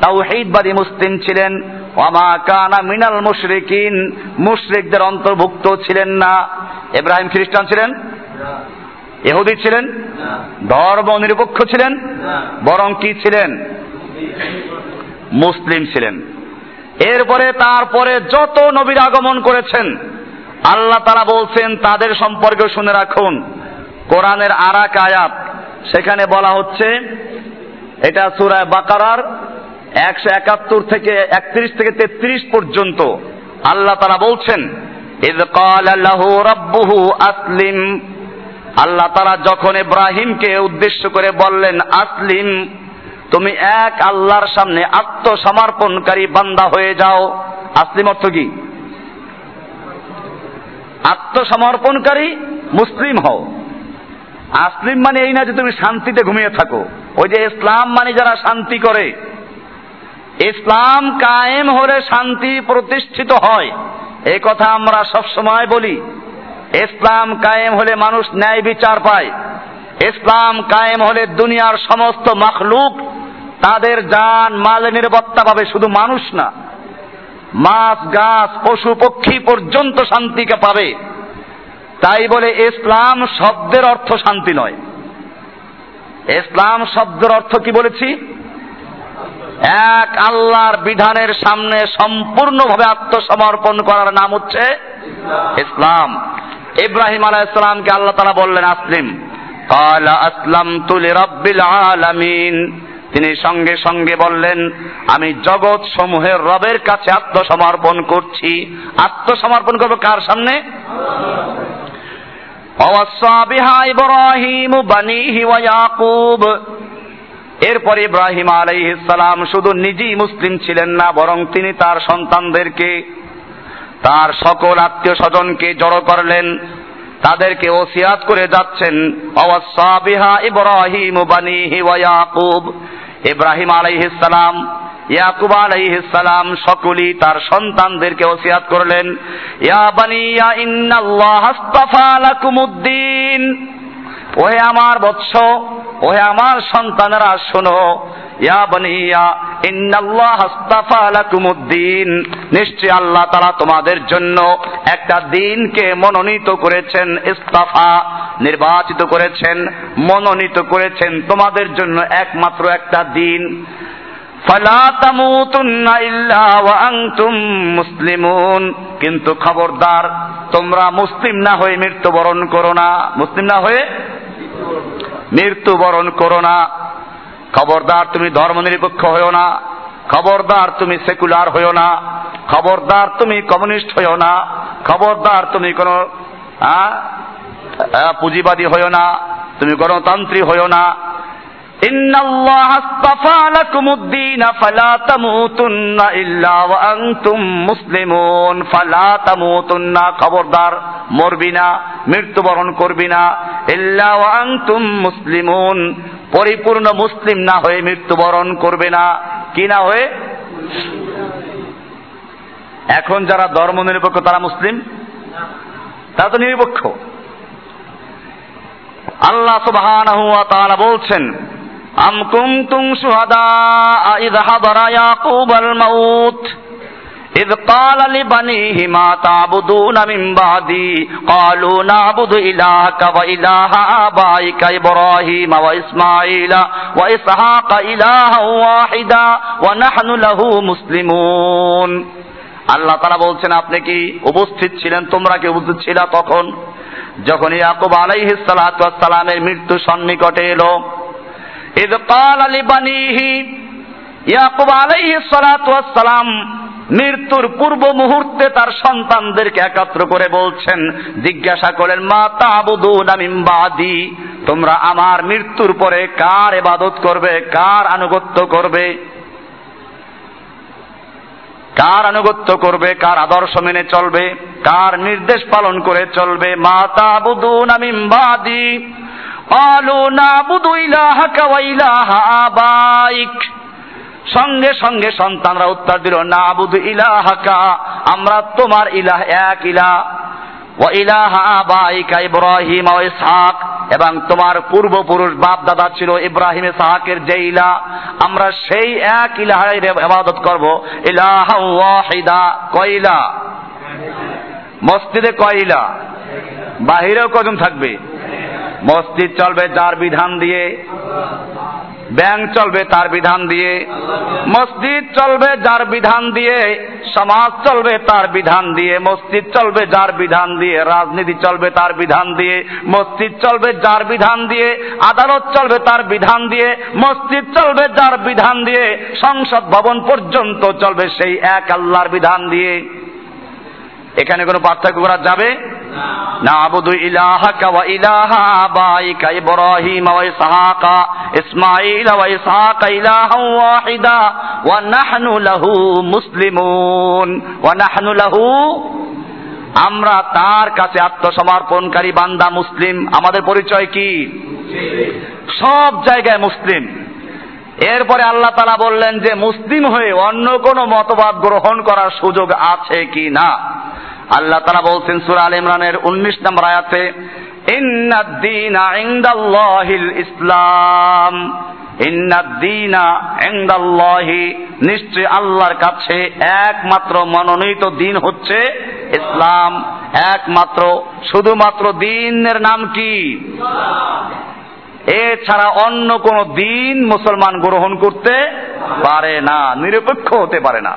তাওহীদবাদী মুসলিম ছিলেন। ওয়ামা কানা মিনাল মুশরিকিন, মুশরিকদের অন্তর্ভুক্ত ছিলেন না। ইব্রাহিম খ্রিস্টান ছিলেন? এহুদি ছিলেন? ধর্ম নিরপেক্ষ ছিলেন? বরং কি ছিলেন? মুসলিম ছিলেন। এরপরে তারপরে যত নবীর আগমন করেছেন, আল্লাহ তারা বলছেন, তাদের সম্পর্কে শুনে রাখুন। কোরআনের আরাক আয়াত, সেখানে বলা হচ্ছে, এটা সুরায় বাকারার একশো একাত্তর থেকে একত্রিশ থেকে তেত্রিশ পর্যন্ত আল্লাহ তারা বলছেন আল্লাহ তারা যখন ইব্রাহিমকে উদ্দেশ্য করে বললেন, আসলিম, তুমি এক আল্লাহর সামনে আত্মসমর্পণকারী বান্দা হয়ে যাও। আসলিম অর্থ কি? আত্মসমর্পণকারী মুসলিম হও। আসলিম মানে এই না যে তুমি শান্তিতে ঘুমিয়ে থাকো। ওই যে ইসলাম মানে যারা শান্তি করে। ইসলাম কায়েম হলে শান্তি প্রতিষ্ঠিত হয়। এই কথা আমরা সব সময় বলি। ইসলাম কায়েম হলে মানুষ ন্যায় বিচার পায়। ইসলাম কায়েম হলে দুনিয়ার সমস্ত মাখলুক তাদের যান মাল নিরাপত্তা পাবে, শুধু মানুষ না। মাছ, গাছ, পশু, পক্ষী পর্যন্ত শান্তিকে পাবে। তাই বলে ইসলাম শব্দের অর্থ শান্তি নয়। ইসলাম শব্দের অর্থ কি বলেছি? এক আল্লাহর বিধানের সামনে সম্পূর্ণভাবে আত্মসমর্পণ করার নাম হচ্ছে ইসলাম। ইব্রাহিম আলাইসালামকে আল্লাহ তালা বললেন আসলিম। কালা আসলাম তুলি রব্বিল আলামিন। তিনি সঙ্গে সঙ্গে বললেন আমি জগৎ সমূহের রবের কাছে আত্মসমর্পণ করছি। আত্মসমর্পণ করব কার সামনে? অবশ্য ইব্রাহিম বানিহি ওয়া ইয়াকুব। এরপরে ইব্রাহিম সালাম শুধু নিজেই মুসলিম ছিলেন না, বরং তিনি তার সন্তানদেরকে, তার সকল আত্মীয় স্বজনকে জড়ো করলেন, তাদেরকে ওসিয়াত করে যাচ্ছেন অবসাবিহা ইব্রাহিম বানিহি ওয়া ইয়াকুব। ইব্রাহিম সালাম, ইয়াকুব সালাম সকলেই তার সন্তানদেরকে ওসিয়াত করলেন, ইয়া বানিয়া, ইন্নাল্লাহ আস্তাফা লাকুমুদ্দিন ওহে আমার বৎস, ওহে আমার সন্তানরা, শোনো। ইয়া বনিয়া, ইন্নাল্লাহ হাস্তাফা লাকুমুদ্দিন। নিশ্চয় আল্লাহ তারা তোমাদের জন্য একটা দিনকে মনোনীত করেছেন, ইস্তাফা নির্বাচিত করেছেন, মনোনীত করেছেন। তোমাদের জন্য একমাত্র একটা দিন। কিন্তু খবরদার, তোমরা মুসলিম না হয়ে মৃত্যুবরণ করো না। মুসলিম না হয়ে মৃত্যুবরণ করো না। খবরদার, তুমি ধর্মনিরপেক্ষ হও না। খবরদার, তুমি সেকুলার হইও না। খবরদার, তুমি কমিউনিস্ট হইও না। খবরদার, তুমি কোনো পুঁজিবাদী হইও না। তুমি গণতান্ত্রিক হইও না। إن الله اصطفى لكم الدين فلا تموتن إلا وأنتم مسلمون فلا تموتن খবরদার মরবি না মৃত্যুবরণ করবি না ইল্লা ওয়ান্তুম মুসলিমুন পরিপূর্ণ মুসলিম না হয়ে মৃত্যুবরণ করবে না কি না হয়ে এখন যারা ধর্ম নিরপেক্ষ তারা মুসলিম তারা তো নিরপেক্ষ আল্লাহ সুবহানাহু ওয়া তাআলা বলছেন আম কুনতুম শুহাদা ইয হাদারা ইয়াকুবাল মাউত إذ قال لبنيه ما تعبدون من بعدي قالوا نعبد إلهك وإله آبائك إبراهيم وإسماعيل وإسحاق إلها واحدا ونحن له مسلمون আল্লাহ তারা বলছেন আপনি কি উপস্থিত ছিলেন তোমরা কি উপস্থিত ছিল তখন যখন ইয়াকুব আলাইহিস সালামের মৃত্যু সন্নিকটে এলো কাল আলী বানিহি ইয়াকুব আলাইহিস সালাম মৃত্যুর পূর্ব মুহূর্তে তার সন্তানদেরকে একাত্র করে বলছেন, জিজ্ঞাসা করেন মা তাবুদুন বাদি? তোমরা আমার মৃত্যুর পরে কার ইবাদত করবে? কার আনুগত্য করবে? কার আনুগত্য করবে? কার আদর্শ মেনে চলবে? কার নির্দেশ পালন করে চলবে? মা তাবুদুন বাদি? قالوا نعبد إلهك وإله آبائك সঙ্গে সঙ্গে সন্তানরা উত্তর দিল না আবুদ ইলাহাকা আমরা তোমার ইলাহ এক ইলাহ ও ইলাহা আবাইকা ইব্রাহিম ও ইসহাক এবং তোমার পূর্বপুরুষ বাপ দাদা ছিল ইব্রাহিম ইসহাকের যে ইলা আমরা সেই এক ইলাহের ইবাদত করব ইলাহা ওয়াহিদা কয়লা মসজিদে কয়লা বাহিরেও কজন থাকবে মসজিদ চলবে যার বিধান দিয়ে ব্যাংক চলবে তার বিধান দিয়ে মসজিদ চলবে যার বিধান দিয়ে সমাজ চলবে তার বিধান দিয়ে মসজিদ চলবে যার বিধান দিয়ে রাজনীতি চলবে তার বিধান দিয়ে মসজিদ চলবে যার বিধান দিয়ে আদালত চলবে তার বিধান দিয়ে মসজিদ চলবে যার বিধান দিয়ে সংসদ ভবন পর্যন্ত চলবে সেই এক আল্লাহর বিধান দিয়ে এখানে কোনো পার্থক্য করা যাবে? নাবুদু ইলাহাকা ওয়া ইলাহা আবাইকা ইব্রাহিম ওয়া ইসহাকা ইসমাঈল ওয়া ইসহাকা ইলাহান ওয়াহিদা, ওয়া নাহনু লাহু মুসলিমুন, ওয়া নাহনু লাহু, আমরা তার কাছে আত্মসমর্পণকারী বান্দা মুসলিম। আমাদের পরিচয় কি? সব জায়গায় মুসলিম। এরপরে আল্লাহ তালা বললেন যে, মুসলিম হয়ে অন্য কোনো মতবাদ গ্রহণ করার সুযোগ আছে কি না? আল্লাহ তারা বলছেন সুরা আল ইমরানের উনিশ নম্বর আয়াতে ইসলাম। নিশ্চয় আল্লাহর কাছে একমাত্র মনোনীত দিন হচ্ছে ইসলাম। একমাত্র, শুধুমাত্র দিনের নাম কি? এছাড়া অন্য কোন দিন মুসলমান গ্রহণ করতে পারে না, নিরপেক্ষ হতে পারে না।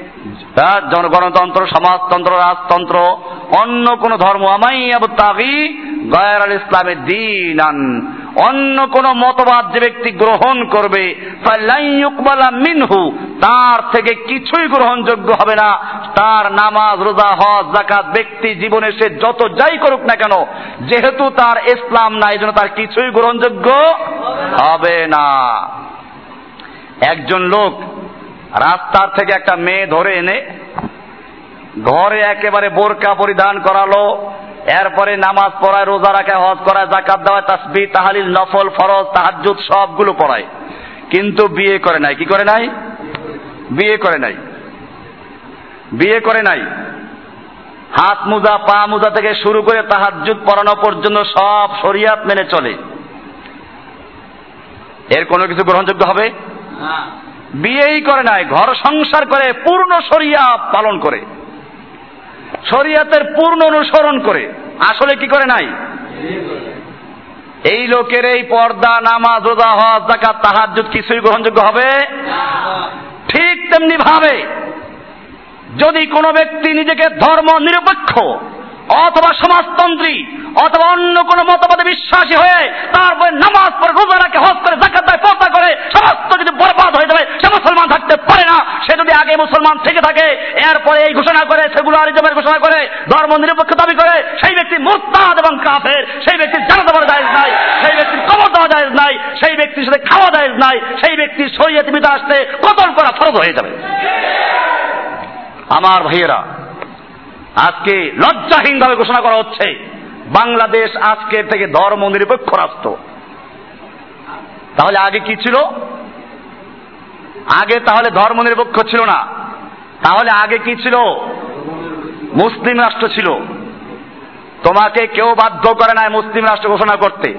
গণতন্ত্র, সমাজতন্ত্র, রাজতন্ত্র, অন্য কোন ধর্ম আমাইয়াবতাগি গয়ের আল ইসলামের দিন অন্য কোন মতবাদ যে ব্যক্তি গ্রহণ করবে মিনহু, তার থেকে কিছুই গ্রহণযোগ্য হবে না। তার নামাজ, রোজা, হজ জাকাত ব্যক্তি জীবনে সে যত যাই করুক না কেন, যেহেতু তার ইসলাম নাই জন্য তার কিছুই গ্রহণযোগ্য হবে না। একজন লোক রাস্তার থেকে একটা মেয়ে ধরে এনে ঘরে একেবারে বোরকা পরিধান করালো, এরপরে নামাজ পড়ায়, রোজা রাখে হজ করায় জাকাত দেওয়া তাসবি তাহালিল, নফল, ফরজ তাহাজুদ সবগুলো পড়ায়। কিন্তু বিয়ে করে নাই। কি করে নাই? বিয়ে করে নাই। বিয়ে করে নাই। হাত মুজা, পা মুজা থেকে শুরু করে তাহাজুদ পড়ানো পর্যন্ত সব শরিয়াত মেনে চলে। এর কোনো কিছু গ্রহণযোগ্য হবে? বিয়েই করে নাই, ঘর সংসার করে, পূর্ণ শরিয়া পালন করে। শরিয়াতের পূর্ণ অনুসরণ করে। আসলে কি করে নাই? এই লোকের এই পর্দা, নামাজ, রোজা, হজ জাকাত তাহাজ্জুদ কিছুই গ্রহণযোগ্য হবে? ঠিক তেমনি ভাবে যদি কোনো ব্যক্তি নিজেকে ধর্ম নিরপেক্ষ অথবা সমাজতন্ত্রী, অথবা অন্য কোন মতবাদে বিশ্বাসী হয়ে তারপরে নামাজ পড়ে রোজা রাখে হজ করে জাকাত দেয় পর্দা করে, সমস্ত যদি বরবাদ হয়ে যাবে, সে মুসলমান থাকতে পারে না। সে যদি আগে মুসলমান থেকে থাকে, এরপরে এই ঘোষণা করে সেগুলারিজমের ঘোষণা করে, ধর্ম নিরপেক্ষ দাবি করে, সেই ব্যক্তি মুরতাদ এবং কাফের, সেই ব্যক্তির জানা দেওয়ার দায়েজ নাই, সেই ব্যক্তির কবর দেওয়া দায়েজ নাই, সেই ব্যক্তির সাথে খাওয়া দায়েজ নাই, সেই ব্যক্তির শরীয়তে বিদা আসতে কতল করা ফরজ হয়ে যাবে। আমার ভাইয়েরা আজকে লজ্জাহীনভাবে ঘোষণা করা হচ্ছে, বাংলাদেশ আজকের থেকে ধর্ম নিরপেক্ষ রাষ্ট্র। তাহলে আগে কি ছিল? আগে তাহলে ধর্ম নিরপেক্ষ ছিল না। তাহলে আগে কি ছিল? মুসলিম রাষ্ট্র ছিল। তোমাকে কেউ বাধ্য করে নাই মুসলিম রাষ্ট্র ঘোষণা করতে।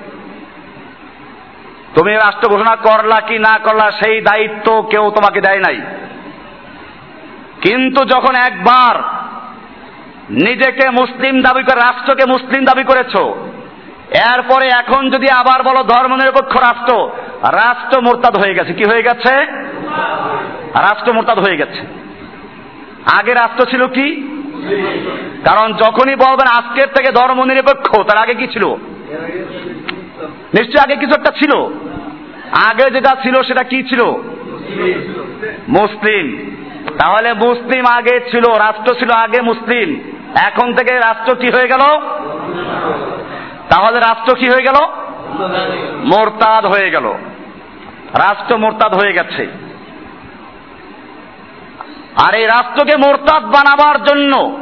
তুমি রাষ্ট্র ঘোষণা করলা কি না করলা, সেই দায়িত্ব কেউ তোমাকে দেয় নাই। কিন্তু যখন একবার নিজেকে মুসলিম দাবি করে, রাষ্ট্রকে মুসলিম দাবি করেছ। এরপরে এখন যদি আবার বলো ধর্ম নিরপেক্ষ রাষ্ট্র রাষ্ট্র মোরতাদ হয়ে গেছে। কি হয়ে গেছে? রাষ্ট্র মোরতাদ হয়ে গেছে। আগে রাষ্ট্র ছিল কি? কারণ যখনই বলবেন আজকের থেকে ধর্ম নিরপেক্ষ, তার আগে কি ছিল? নিশ্চয় আগে কিছু একটা ছিল। আগে যেটা ছিল সেটা কি ছিল? মুসলিম। তাহলে মুসলিম আগে ছিল, রাষ্ট্র ছিল আগে মুসলিম। এখন থেকে রাষ্ট্র কি হয়ে গেল? তাহলে রাষ্ট্র কি হয়ে গেল? মোরতাদ হয়ে গেল। রাষ্ট্র মোরতাদ হয়ে গেছে। আর এই রাষ্ট্রকে মোরতাদ বানাবার জন্য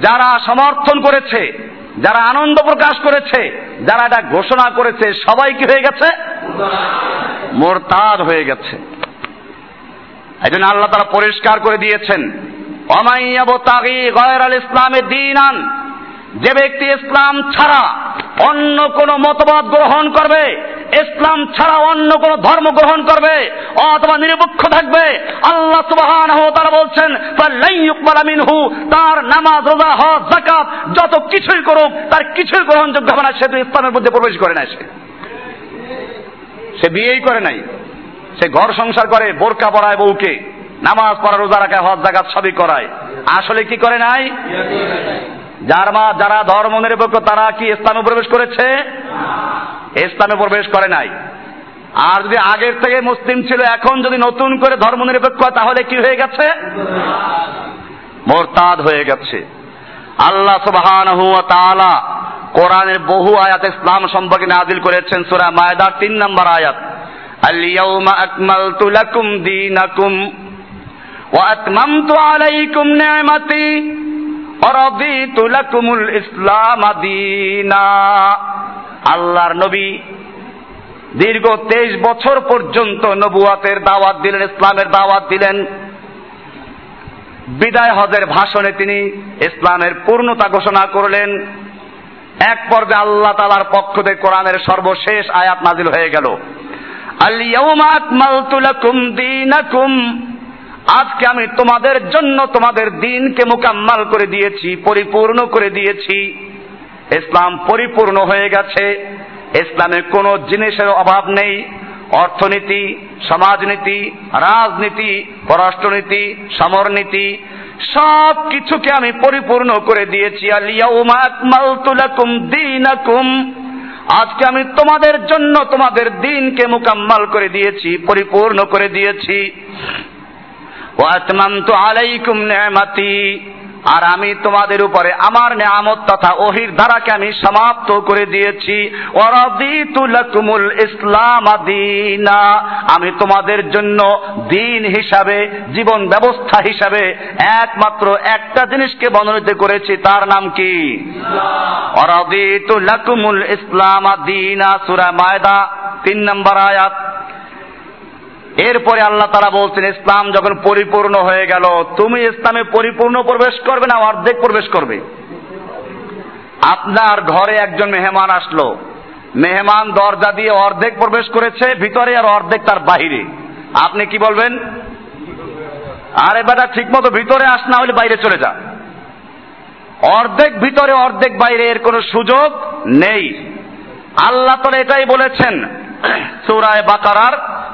যারা সমর্থন করেছে, যারা আনন্দ প্রকাশ করেছে, যারা এটা ঘোষণা করেছে, সবাই কি হয়ে গেছে? মোরতাদ হয়ে গেছে। এই জন্য আল্লাহ তারা পরিষ্কার করে দিয়েছেন। ইসলামের দিন আন যে ব্যক্তি ইসলাম ছাড়া অন্য কোন মতবাদ গ্রহণ করবে, ইসলাম ছাড়া অন্য কোন ধর্ম গ্রহণ করবে, অথবা নিরপেক্ষ থাকবে, আল্লাহ সুবহানাহু তারা বলছেন মিনহু তার নামাজ, রোজা, হজ, যাকাত, যত কিছুই করুক, তার কিছুই গ্রহণযোগ্য হবে না, সে তো ইসলামের মধ্যে প্রবেশ করে না সে। সে বিয়েই করে নাই। সে ঘর সংসার করে বোরকা পড়ায় বউকে। নামাজ পড়া, রোজা রাখা, হজ, জাকাত সবই করায়। আসলে কি করে নাই? যার মা, যারা ধর্ম নিরপেক্ষ, তারা কি স্থানে প্রবেশ করেছে? স্থানে প্রবেশ করে নাই। আর যদি আগের থেকে মুসলিম ছিল, এখন যদি নতুন করে ধর্ম নিরপেক্ষ, তাহলে কি হয়ে গেছে? মোরতাদ হয়ে গেছে। আল্লাহ সুবহান কোরআনের বহু আয়াত ইসলাম সম্পর্কে নাজিল করেছেন, সুরা মায়দার তিন নম্বর আয়াত। আলিয়াউমা আকমালতু লাকুম দীনাকুম وأتممت عليكم نعمتي ورضيت لكم الإسلام دينا আল্লাহর নবী দীর্ঘ তেইশ বছর পর্যন্ত নবুয়াতের দাওয়াত দিলেন ইসলামের দাওয়াত দিলেন বিদায় হজের ভাষণে তিনি ইসলামের পূর্ণতা ঘোষণা করলেন এক পর্যায়ে আল্লাহ তালার পক্ষ থেকে কোরআনের সর্বশেষ আয়াত নাজিল হয়ে গেল আজকে আমি তোমাদের জন্য তোমাদের দিনকে মোকাম্মাল করে দিয়েছি, পরিপূর্ণ করে দিয়েছি। ইসলাম পরিপূর্ণ হয়ে গেছে। ইসলামে কোনো জিনিসের অভাব নেই। অর্থনীতি, সমাজনীতি, রাজনীতি, পররাষ্ট্রনীতি, সমরনীতি সব কিছুকে আমি পরিপূর্ণ করে দিয়েছি। আজকে আমি তোমাদের জন্য তোমাদের দিনকে মোকাম্মাল করে দিয়েছি, পরিপূর্ণ করে দিয়েছি। ওয়াতমামতু আলাইকুম নি'মাতি আর আমি তোমাদের উপরে আমার নিয়ামত তথা ওহির ধারাকে আমি সমাপ্ত করে দিয়েছি। ওয়ারাদিতু লাকুমুল ইসলাম আদিনা আমি তোমাদের জন্য দিন হিসাবে জীবন ব্যবস্থা হিসাবে একমাত্র একটা জিনিসকে বর্ণিত করেছি তার নাম কি? ওয়ারাদিতু লাকুমুল ইসলাম আদিনা সূরা মায়দা তিন নম্বর আয়াত। এরপরে আল্লাহ তারা বলছেন, ইসলাম যখন পরিপূর্ণ হয়ে গেল, তুমি ইসলামে পরিপূর্ণ প্রবেশ করবে না, অর্ধেক প্রবেশ করবে? আপনার ঘরে একজন মেহমান আসলো। মেহমান দরজা দিয়ে অর্ধেক প্রবেশ করেছে, ভিতরে আর অর্ধেক তার বাহিরে। আপনি কি বলবেন? আরে বেটা ঠিক মতো ভিতরে আস না হলে বাইরে চলে যা। অর্ধেক ভিতরে, অর্ধেক বাইরে এর কোনো সুযোগ নেই। আল্লাহ তো এটাই বলেছেন সূরায়ে বাকারার।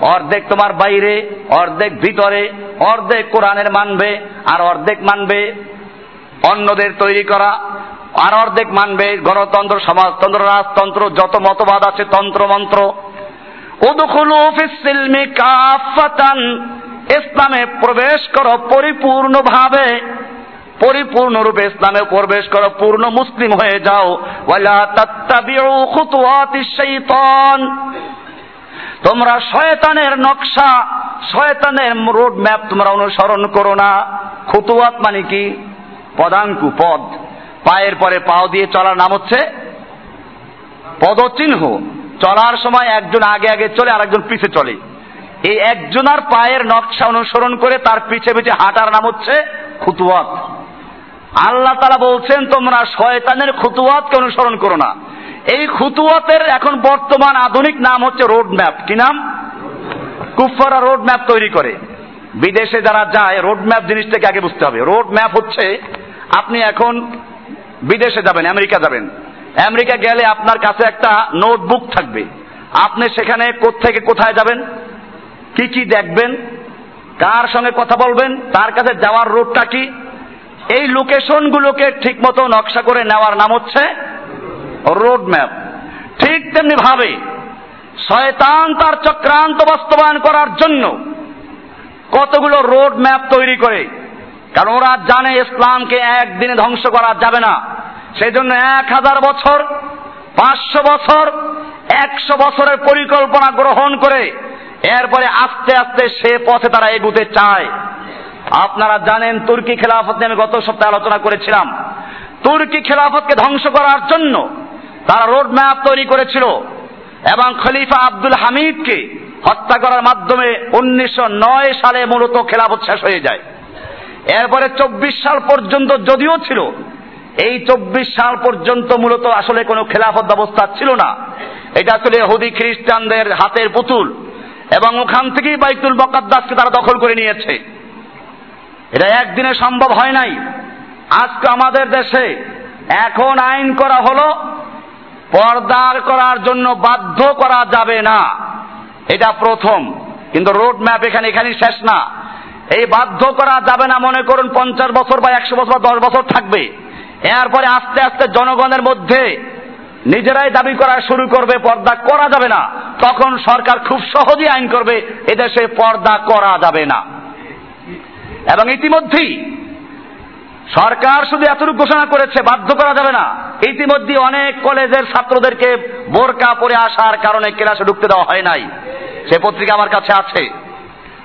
অর্ধেক তোমার বাইরে, অর্ধেক ভিতরে, অর্ধেক কোরআনের মানবে, আর অর্ধেক মানবে অন্যদের তৈরি করা, আর অর্ধেক মানবে গণতন্ত্র, সমাজতন্ত্র, রাজতন্ত্র, যত মতবাদ আছে তন্ত্র, মন্ত্র। ইসলামে প্রবেশ করো পরিপূর্ণভাবে। পরিপূর্ণরূপে ইসলামে প্রবেশ করো, পূর্ণ মুসলিম হয়ে যাও। ওয়ালা তাত্তাবিউ খুতুওয়াতিশ শাইতান তোমরা শয়তানের নকশা, শয়তানের রোড ম্যাপ তোমরা অনুসরণ করো না। খুতুয়াত মানে কি? পদাঙ্কু, পদ। পায়ের পরে পাও দিয়ে চলার নাম হচ্ছে পদচিহ্ন। চলার সময় একজন আগে আগে চলে আর একজন পিছে চলে। এই একজনার পায়ের নকশা অনুসরণ করে তার পিছে পিছে হাঁটার নাম হচ্ছে খুতুয়াত। আল্লাহ তারা বলছেন, তোমরা শয়তানের খুতুয়াতকে অনুসরণ করো না। এই খুতুয়াতের এখন বর্তমান আধুনিক নাম হচ্ছে রোড ম্যাপ কি নাম? কুফারা রোড ম্যাপ তৈরি করে। বিদেশে যারা যায় রোড ম্যাপ জিনিসটাকে আগে বুঝতে হবে। রোড ম্যাপ হচ্ছে, আপনি এখন বিদেশে যাবেন, আমেরিকা যাবেন। আমেরিকা গেলে আপনার কাছে একটা নোটবুক থাকবে। আপনি সেখানে থেকে কোথায় যাবেন? কি কি দেখবেন? কার সঙ্গে কথা বলবেন? তার কাছে যাওয়ার রোডটা কি? এই লোকেশনগুলোকে ঠিক মতো নকশা করে নেওয়ার নাম হচ্ছে রোড ম্যাপ ঠিক তেমনি ভাবে শয়তান তার চক্রান্ত বাস্তবায়ন করার জন্য কতগুলো রোড ম্যাপ তৈরি করে। কারণ ওরা জানে ইসলামকে একদিনে ধ্বংস করা যাবে না। সেই জন্য এক হাজার বছর, পাঁচশো বছর, একশো বছরের পরিকল্পনা গ্রহণ করে এরপরে আস্তে আস্তে সে পথে তারা এগুতে চায়। আপনারা জানেন তুর্কি খেলাফত নিয়ে আমি গত সপ্তাহে আলোচনা করেছিলাম। তুর্কি খেলাফতকে ধ্বংস করার জন্য তারা রোড ম্যাপ তৈরি করেছিল এবং খলিফা আব্দুল হামিদকে হত্যা করার মাধ্যমে উনিশশো নয় সালে মূলত খেলাফত শেষ হয়ে যায়। এরপরে চব্বিশ সাল পর্যন্ত যদিও ছিল, এই চব্বিশ সাল পর্যন্ত মূলত আসলে কোনো খেলাফত ব্যবস্থা ছিল না। এটা আসলে হুদি খ্রিস্টানদের হাতের পুতুল এবং ওখান থেকেই বাইতুল বকাদ্দাসকে তারা দখল করে নিয়েছে। এটা একদিনে সম্ভব হয় নাই। আজকে আমাদের দেশে এখন আইন করা হলো পর্দার করার জন্য বাধ্য করা যাবে না। এটা প্রথম। কিন্তু রোড ম্যাপ এখানে এখানেই শেষ না। এই বাধ্য করা যাবে না, মনে করুন পঞ্চাশ বছর বা একশো বছর বা দশ বছর থাকবে। এরপরে আস্তে আস্তে জনগণের মধ্যে নিজেরাই দাবি করা শুরু করবে, পর্দা করা যাবে না। তখন সরকার খুব সহজেই আইন করবে, এদেশে পর্দা করা যাবে না। এবং ইতিমধ্যেই সরকার শুধু এতটুকু ঘোষণা করেছে, বাধ্য করা যাবে না। ইতিমধ্যে অনেক কলেজের ছাত্রদেরকে বোরকা পরে আসার কারণে ক্লাসে ঢুকতে দেওয়া হয় নাই। সে পত্রিকা আমার কাছে আছে।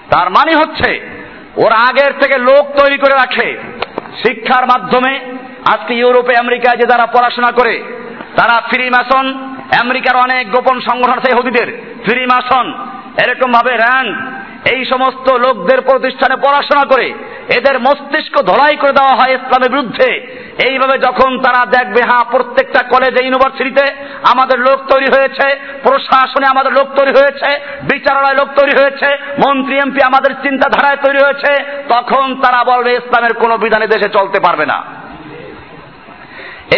তার মানে হচ্ছে, ওরা আগের থেকে লোক তৈরি করে রাখে। শিক্ষার মাধ্যমে আজকে ইউরোপে, আমেরিকায় যে যারা পড়াশোনা করে, তারা ফ্রি মাসন আমেরিকার অনেক গোপন সংগঠন আছে হুদিদের ফ্রি মাসন এরকম ভাবে র্যান্ড এই সমস্ত লোকদের প্রতিষ্ঠানে পড়াশোনা করে, এদের মস্তিষ্ক ধলাই করে দেওয়া হয় ইসলামের বিরুদ্ধে। এইভাবে যখন তারা দেখবে হ্যাঁ প্রত্যেকটা কলেজে ইউনিভার্সিটিতে আমাদের লোক তৈরি হয়েছে, প্রশাসনে আমাদের লোক তৈরি হয়েছে, বিচারালয় লোক তৈরি হয়েছে, মন্ত্রী, এমপি আমাদের চিন্তাধারায় তৈরি হয়েছে, তখন তারা বলবে, ইসলামের কোনো বিধানে দেশে চলতে পারবে না।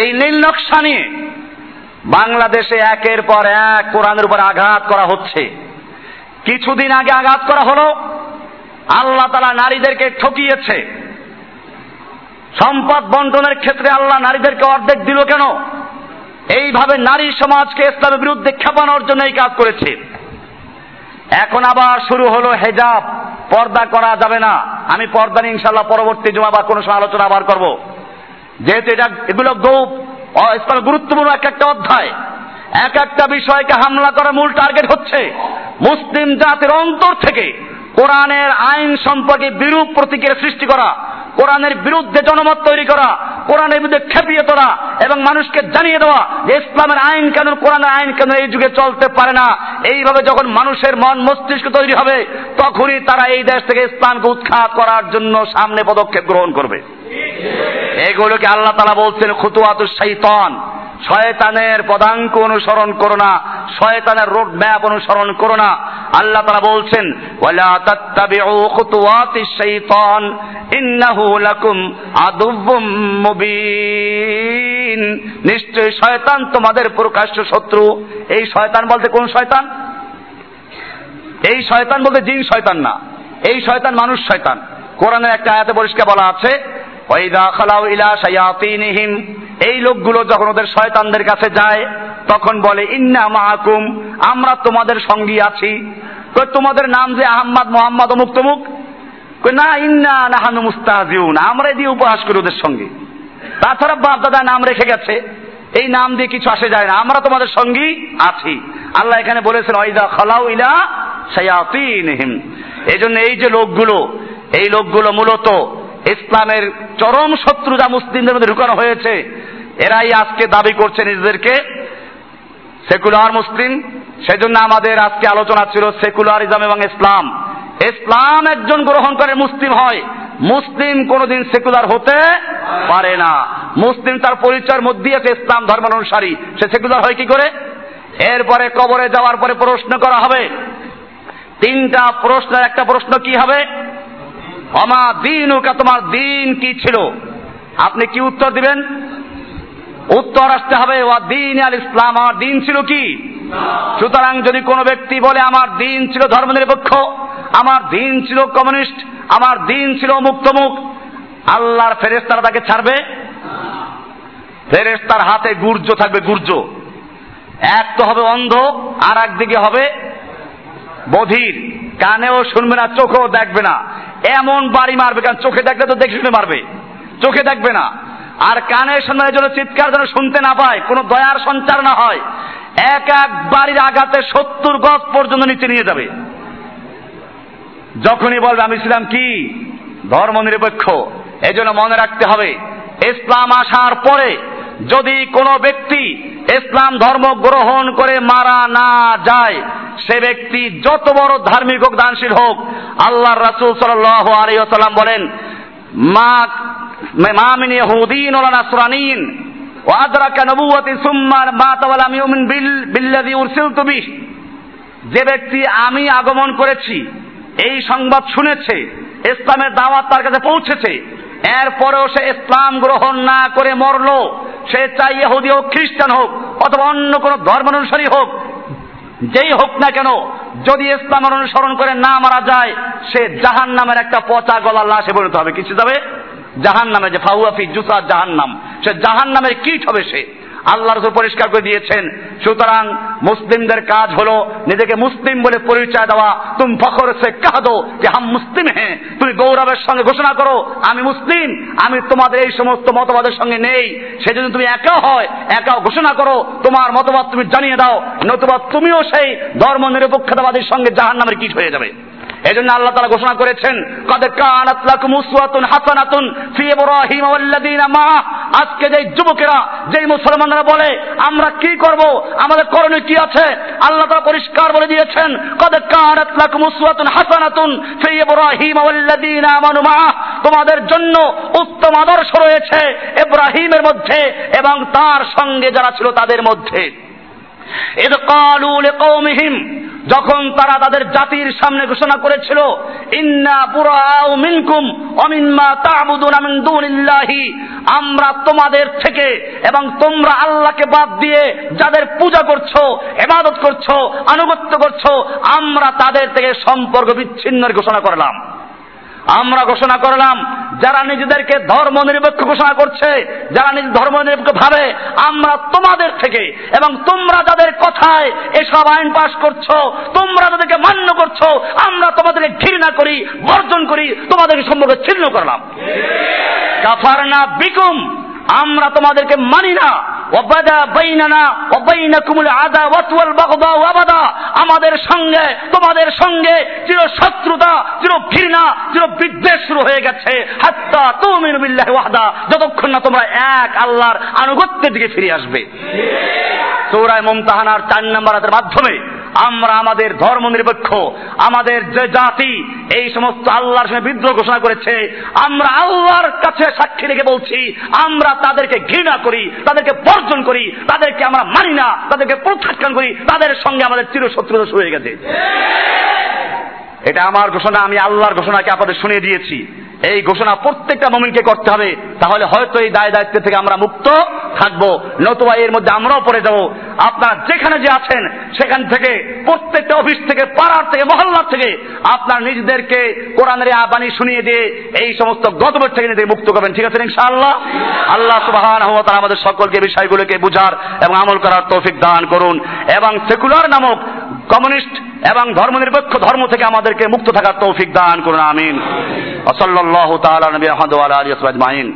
এই নীল নকশা নিয়ে বাংলাদেশে একের পর এক কোরআনের উপর আঘাত করা হচ্ছে। কিছুদিন আগে আঘাত করা হলো। আল্লাহ তালা নারীদেরকে ঠকিয়েছে। সম্পদ বন্টনের ক্ষেত্রে আল্লাহ নারীদেরকে অর্ধেক দিল কেন? এইভাবে নারী সমাজকে ইসলামের বিরুদ্ধে খেপানোর জন্য এই কাজ করেছে। এখন আবার শুরু হলো হেজাব। পর্দা করা যাবে না। আমি পর্দা নিয়ে ইনশাল্লাহ পরবর্তী জমা বা কোনো সময় আলোচনা আবার করব। যেহেতু এটা, এগুলো গৌপ ইসলামের গুরুত্বপূর্ণ এক একটা অধ্যায়। এক একটা বিষয়কে হামলা করার মূল টার্গেট হচ্ছে। মুসলিম জাতির অন্তর থেকে কোরআনের আইন সম্পর্কে বিরূপ প্রতীকের সৃষ্টি করা, কোরআনের বিরুদ্ধে জনমত তৈরি করা, কোরআনের বিরুদ্ধে খেপিয়ে তোলা এবং মানুষকে জানিয়ে দেওয়া যে ইসলামের আইন কেন, কোরআনের আইন কেন এই যুগে চলতে পারে না। এইভাবে যখন মানুষের মন মস্তিষ্ক তৈরি হবে, তখনই তারা এই দেশ থেকে ইসলামকে উৎখাত করার জন্য সামনে পদক্ষেপ গ্রহণ করবে। এগুলোকে আল্লাহ তালা বলছেন খুতুয়াতুর শৈতন শয়তানের পদাঙ্ক অনুসরণ করো না, শয়তানের রোড ম্যাপ অনুসরণ করো না। আল্লাহ তারা বলছেন ইন্নাহু নিশ্চয় শয়তান তোমাদের প্রকাশ্য শত্রু। এই শয়তান বলতে কোন শয়তান? এই শয়তান বলতে জিন শয়তান না। এই শয়তান মানুষ শয়তান। কোরআনের একটা আয়াতে পরিষ্কার বলা আছে ওয়াইদা খালাউ ইলা শায়াতিনহিম। এই লোকগুলো যখন ওদের শয়তানদের কাছে যায়, তখন বলে, ইন্না মাহাকুম আমরা তোমাদের সঙ্গী আছি। তোমাদের নাম যে আহম্মদ, মোহাম্মদ অমুক তমুক? না, ইন্না নাহানু মুস্তাহজিউন, আমরা দিয়ে উপহাস করি ওদের সঙ্গে। তাছাড়া বাপ দাদা নাম রেখে গেছে। এই নাম দিয়ে কিছু আসে যায় না, আমরা তোমাদের সঙ্গী আছি। আল্লাহ এখানে বলেছেন ওইদা খালাউ ইলা শায়াতিনহিম। এই জন্য এই যে লোকগুলো, এই লোকগুলো মূলত ইসলামের চরম শত্রু যা মুসলিমদের মধ্যে ঢুকানো হয়েছে, এরাই আজকে দাবি করছে নিজেদেরকে। সেকুলার মুসলিম, সেজন্য আমাদের আজকে আলোচনা ছিল সেকুলারিজম এবং ইসলাম। ইসলাম একজন গ্রহণ করে মুসলিম হয়, মুসলিম কোনোদিন সেকুলার হতে পারে না। মুসলিম তার পরিচয়ের মধ্যে আছে ইসলাম ধর্মের অনুসারী সে সেকুলার হয় কি করে? এরপরে কবরে যাওয়ার পরে প্রশ্ন করা হবে। তিনটা প্রশ্নের একটা প্রশ্ন কি হবে? অমা দিন ওকা তোমার দিন কি ছিল? আপনি কি উত্তর দিবেন? উত্তর আসতে হবে, ওয়া দিন আল ইসলাম, আমার দিন ছিল কি? সুতরাং যদি কোনো ব্যক্তি বলে, আমার দিন ছিল ধর্মনিরপেক্ষ, আমার দিন ছিল কমিউনিস্ট, আমার দিন ছিল মুক্তমুখ, আল্লাহর ফেরেস্তারা তাকে ছাড়বে? ফেরেস্তার হাতে গুর্জ থাকবে, গুর্জ। এক তো হবে অন্ধ আর একদিকে হবে বধির। কানেও শুনবে না, চোখেও দেখবে না। এমন বাড়ি মারবে, কারণ চোখে দেখলে তো দেখে শুনে মারবে। চোখে দেখবে না। আর কানে শোনার জন্য চিৎকার যেন শুনতে না পায়, কোনো দয়ার সঞ্চার না হয়। এক এক বাড়ির আঘাতে সত্তর গজ পর্যন্ত নিচে নিয়ে যাবে। যখনই বলবে, আমি ছিলাম কি? ধর্ম নিরপেক্ষ। এজন্য মনে রাখতে হবে, ইসলাম আসার পরে যদি কোনো ব্যক্তি ইসলাম ধর্ম গ্রহণ করে মারা না যায় সে ব্যক্তি যত বড় ধার্মিক হোক, দানশীল হোক আল্লাহ রাসুল সাল্লাহ আলিয়াল্লাম বলেন, মা মা মিন ইহুদিন ওয়ালা নাসরানিন, ওয়া আদরাকা নবুওয়াতি সুম্মা মাতা ওয়া লাম ইউমিন বিল, বিল্লাযী উরসিলতু বিহ। যে ব্যক্তি আমি আগমন করেছি, এই সংবাদ শুনেছে, ইসলামের দাওয়াত তার কাছে পৌঁছেছে, এরপরেও সে ইসলাম গ্রহণ না করে মরল, সে চাই ইহুদি হোক, খ্রিস্টান হোক, অথবা অন্য কোন ধর্মানুসারী হোক যেই হোক না কেন, যদি ইসলাম অনুসরণ করে না মারা যায়, সে জাহান নামের একটা পচা গলার লাশে পরিণত হবে। কিছু যাবে? জাহান নামে যে ফাহুয়াফি জুসা জাহান নাম সে জাহান নামের কীট হবে সে। আল্লাহ রসুল পরিষ্কার করে দিয়েছেন, সুতরাং মুসলিমদের কাজ হলো নিজেকে মুসলিম বলে পরিচয় দেওয়া। তুমি ফখর সে কাহ দো যে হাম মুসলিম হ্যাঁ। তুমি গৌরবের সঙ্গে ঘোষণা করো, আমি মুসলিম, আমি তোমাদের এই সমস্ত মতবাদের সঙ্গে নেই। সেজন্য তুমি একা হয়, একাও ঘোষণা করো, তোমার মতবাদ তুমি জানিয়ে দাও, নতুবা তুমিও সেই ধর্ম নিরপেক্ষতাবাদীর সঙ্গে জাহান নামের কিট হয়ে যাবে। এজন্য আল্লাহ তারা ঘোষণা করেছেন, কাদের কান আতলাক মুসুয়াতুন হাসানাতুন ফি ইব্রাহিম ওয়াল্লাযিনা মা আজকে যেই যুবকেরা, যেই মুসলমানরা বলে, আমরা কি করব? আমাদের করণে কি আছে? আল্লাহ তারা পরিষ্কার বলে দিয়েছেন কদ কান আতলাক মুসুয়াতুন হাসানাতুন ফি ইব্রাহিম ওয়াল্লাযিনা আমানু মা তোমাদের জন্য উত্তম আদর্শ রয়েছে ইব্রাহিমের মধ্যে এবং তার সঙ্গে যারা ছিল তাদের মধ্যে। যখন তারা তাদের জাতির সামনে ঘোষণা করেছিল, ইন্না আমরা তোমাদের থেকে এবং তোমরা আল্লাহকে বাদ দিয়ে যাদের পূজা করছ, ইবাদত করছ, আনুগত্য করছ, আমরা তাদের থেকে সম্পর্ক বিচ্ছিন্নের ঘোষণা করলাম। আমরা ঘোষণা করলাম যারা নিজেদেরকে ধর্ম নিরপেক্ষ ঘোষণা করছে, যারা নিজ ধর্ম নিরপেক্ষ ভাবে, আমরা তোমাদের থেকে এবং তোমরা যাদের কথায় এসব আইন পাশ করছ, তোমরা তাদেরকে মান্য করছ, আমরা তোমাদেরকে ঘৃণা করি, বর্জন করি, তোমাদেরকে সম্পর্কে ছিন্ন করলাম। কাফার না বিকুম, আমরা তোমাদেরকে মানি না। আমাদের সঙ্গে, তোমাদের সঙ্গে চির শত্রুতা, চির ঘৃণা, চির বিদ্বেষ শুরু হয়ে গেছে। হাত্তা তুমি বিল্লাহ ওয়াহদা। যতক্ষণ না তোমরা এক আল্লাহর আনুগত্যের দিকে ফিরে আসবে। সৌরায় মমতাহানার চার নম্বর মাধ্যমে আমরা আমাদের ধর্ম নিরপেক্ষ, আমাদের যে জাতি, এই সমস্ত আল্লাহর সঙ্গে বিদ্রোহ ঘোষণা করেছে, আমরা আল্লাহর কাছে সাক্ষী রেখে বলছি, আমরা তাদেরকে ঘৃণা করি, তাদেরকে বর্জন করি, তাদেরকে আমরা মানি না, তাদেরকে প্রত্যাখ্যান করি, তাদের সঙ্গে আমাদের চিরশত্রুতা শুরু হয়ে গেছে। এটা আমার ঘোষণা, আমি আল্লাহর ঘোষণাকে আপনাদের শুনিয়ে দিয়েছি। এই ঘোষণা প্রত্যেকটা মমিনকে করতে হবে। তাহলে হয়তো এই দায় দায়িত্ব থেকে আমরা মুক্ত থাকব। নতুবা এর মধ্যে আমরাও পড়ে যাব। আপনারা যেখানে যে আছেন, সেখান থেকে, প্রত্যেকটা অফিস থেকে, পাড়ার থেকে, মহল্লার থেকে আপনার নিজেদেরকে কোরআনের আবানি শুনিয়ে দিয়ে এই সমস্ত গতবের থেকে নিজেদের মুক্ত করবেন। ঠিক আছে ইনশাআল্লাহ? আল্লাহ সুবাহান তারা আমাদের সকলকে বিষয়গুলোকে বুঝার এবং আমল করার তৌফিক দান করুন। এবং সেকুলার নামক কমিউনিস্ট এবং ধর্মনিরপেক্ষ ধর্ম থেকে আমাদেরকে মুক্ত থাকার তৌফিক দান করুন, আমিন। ওসল্লাহ তাআলা নবী আহমদ ওয়া আলিহি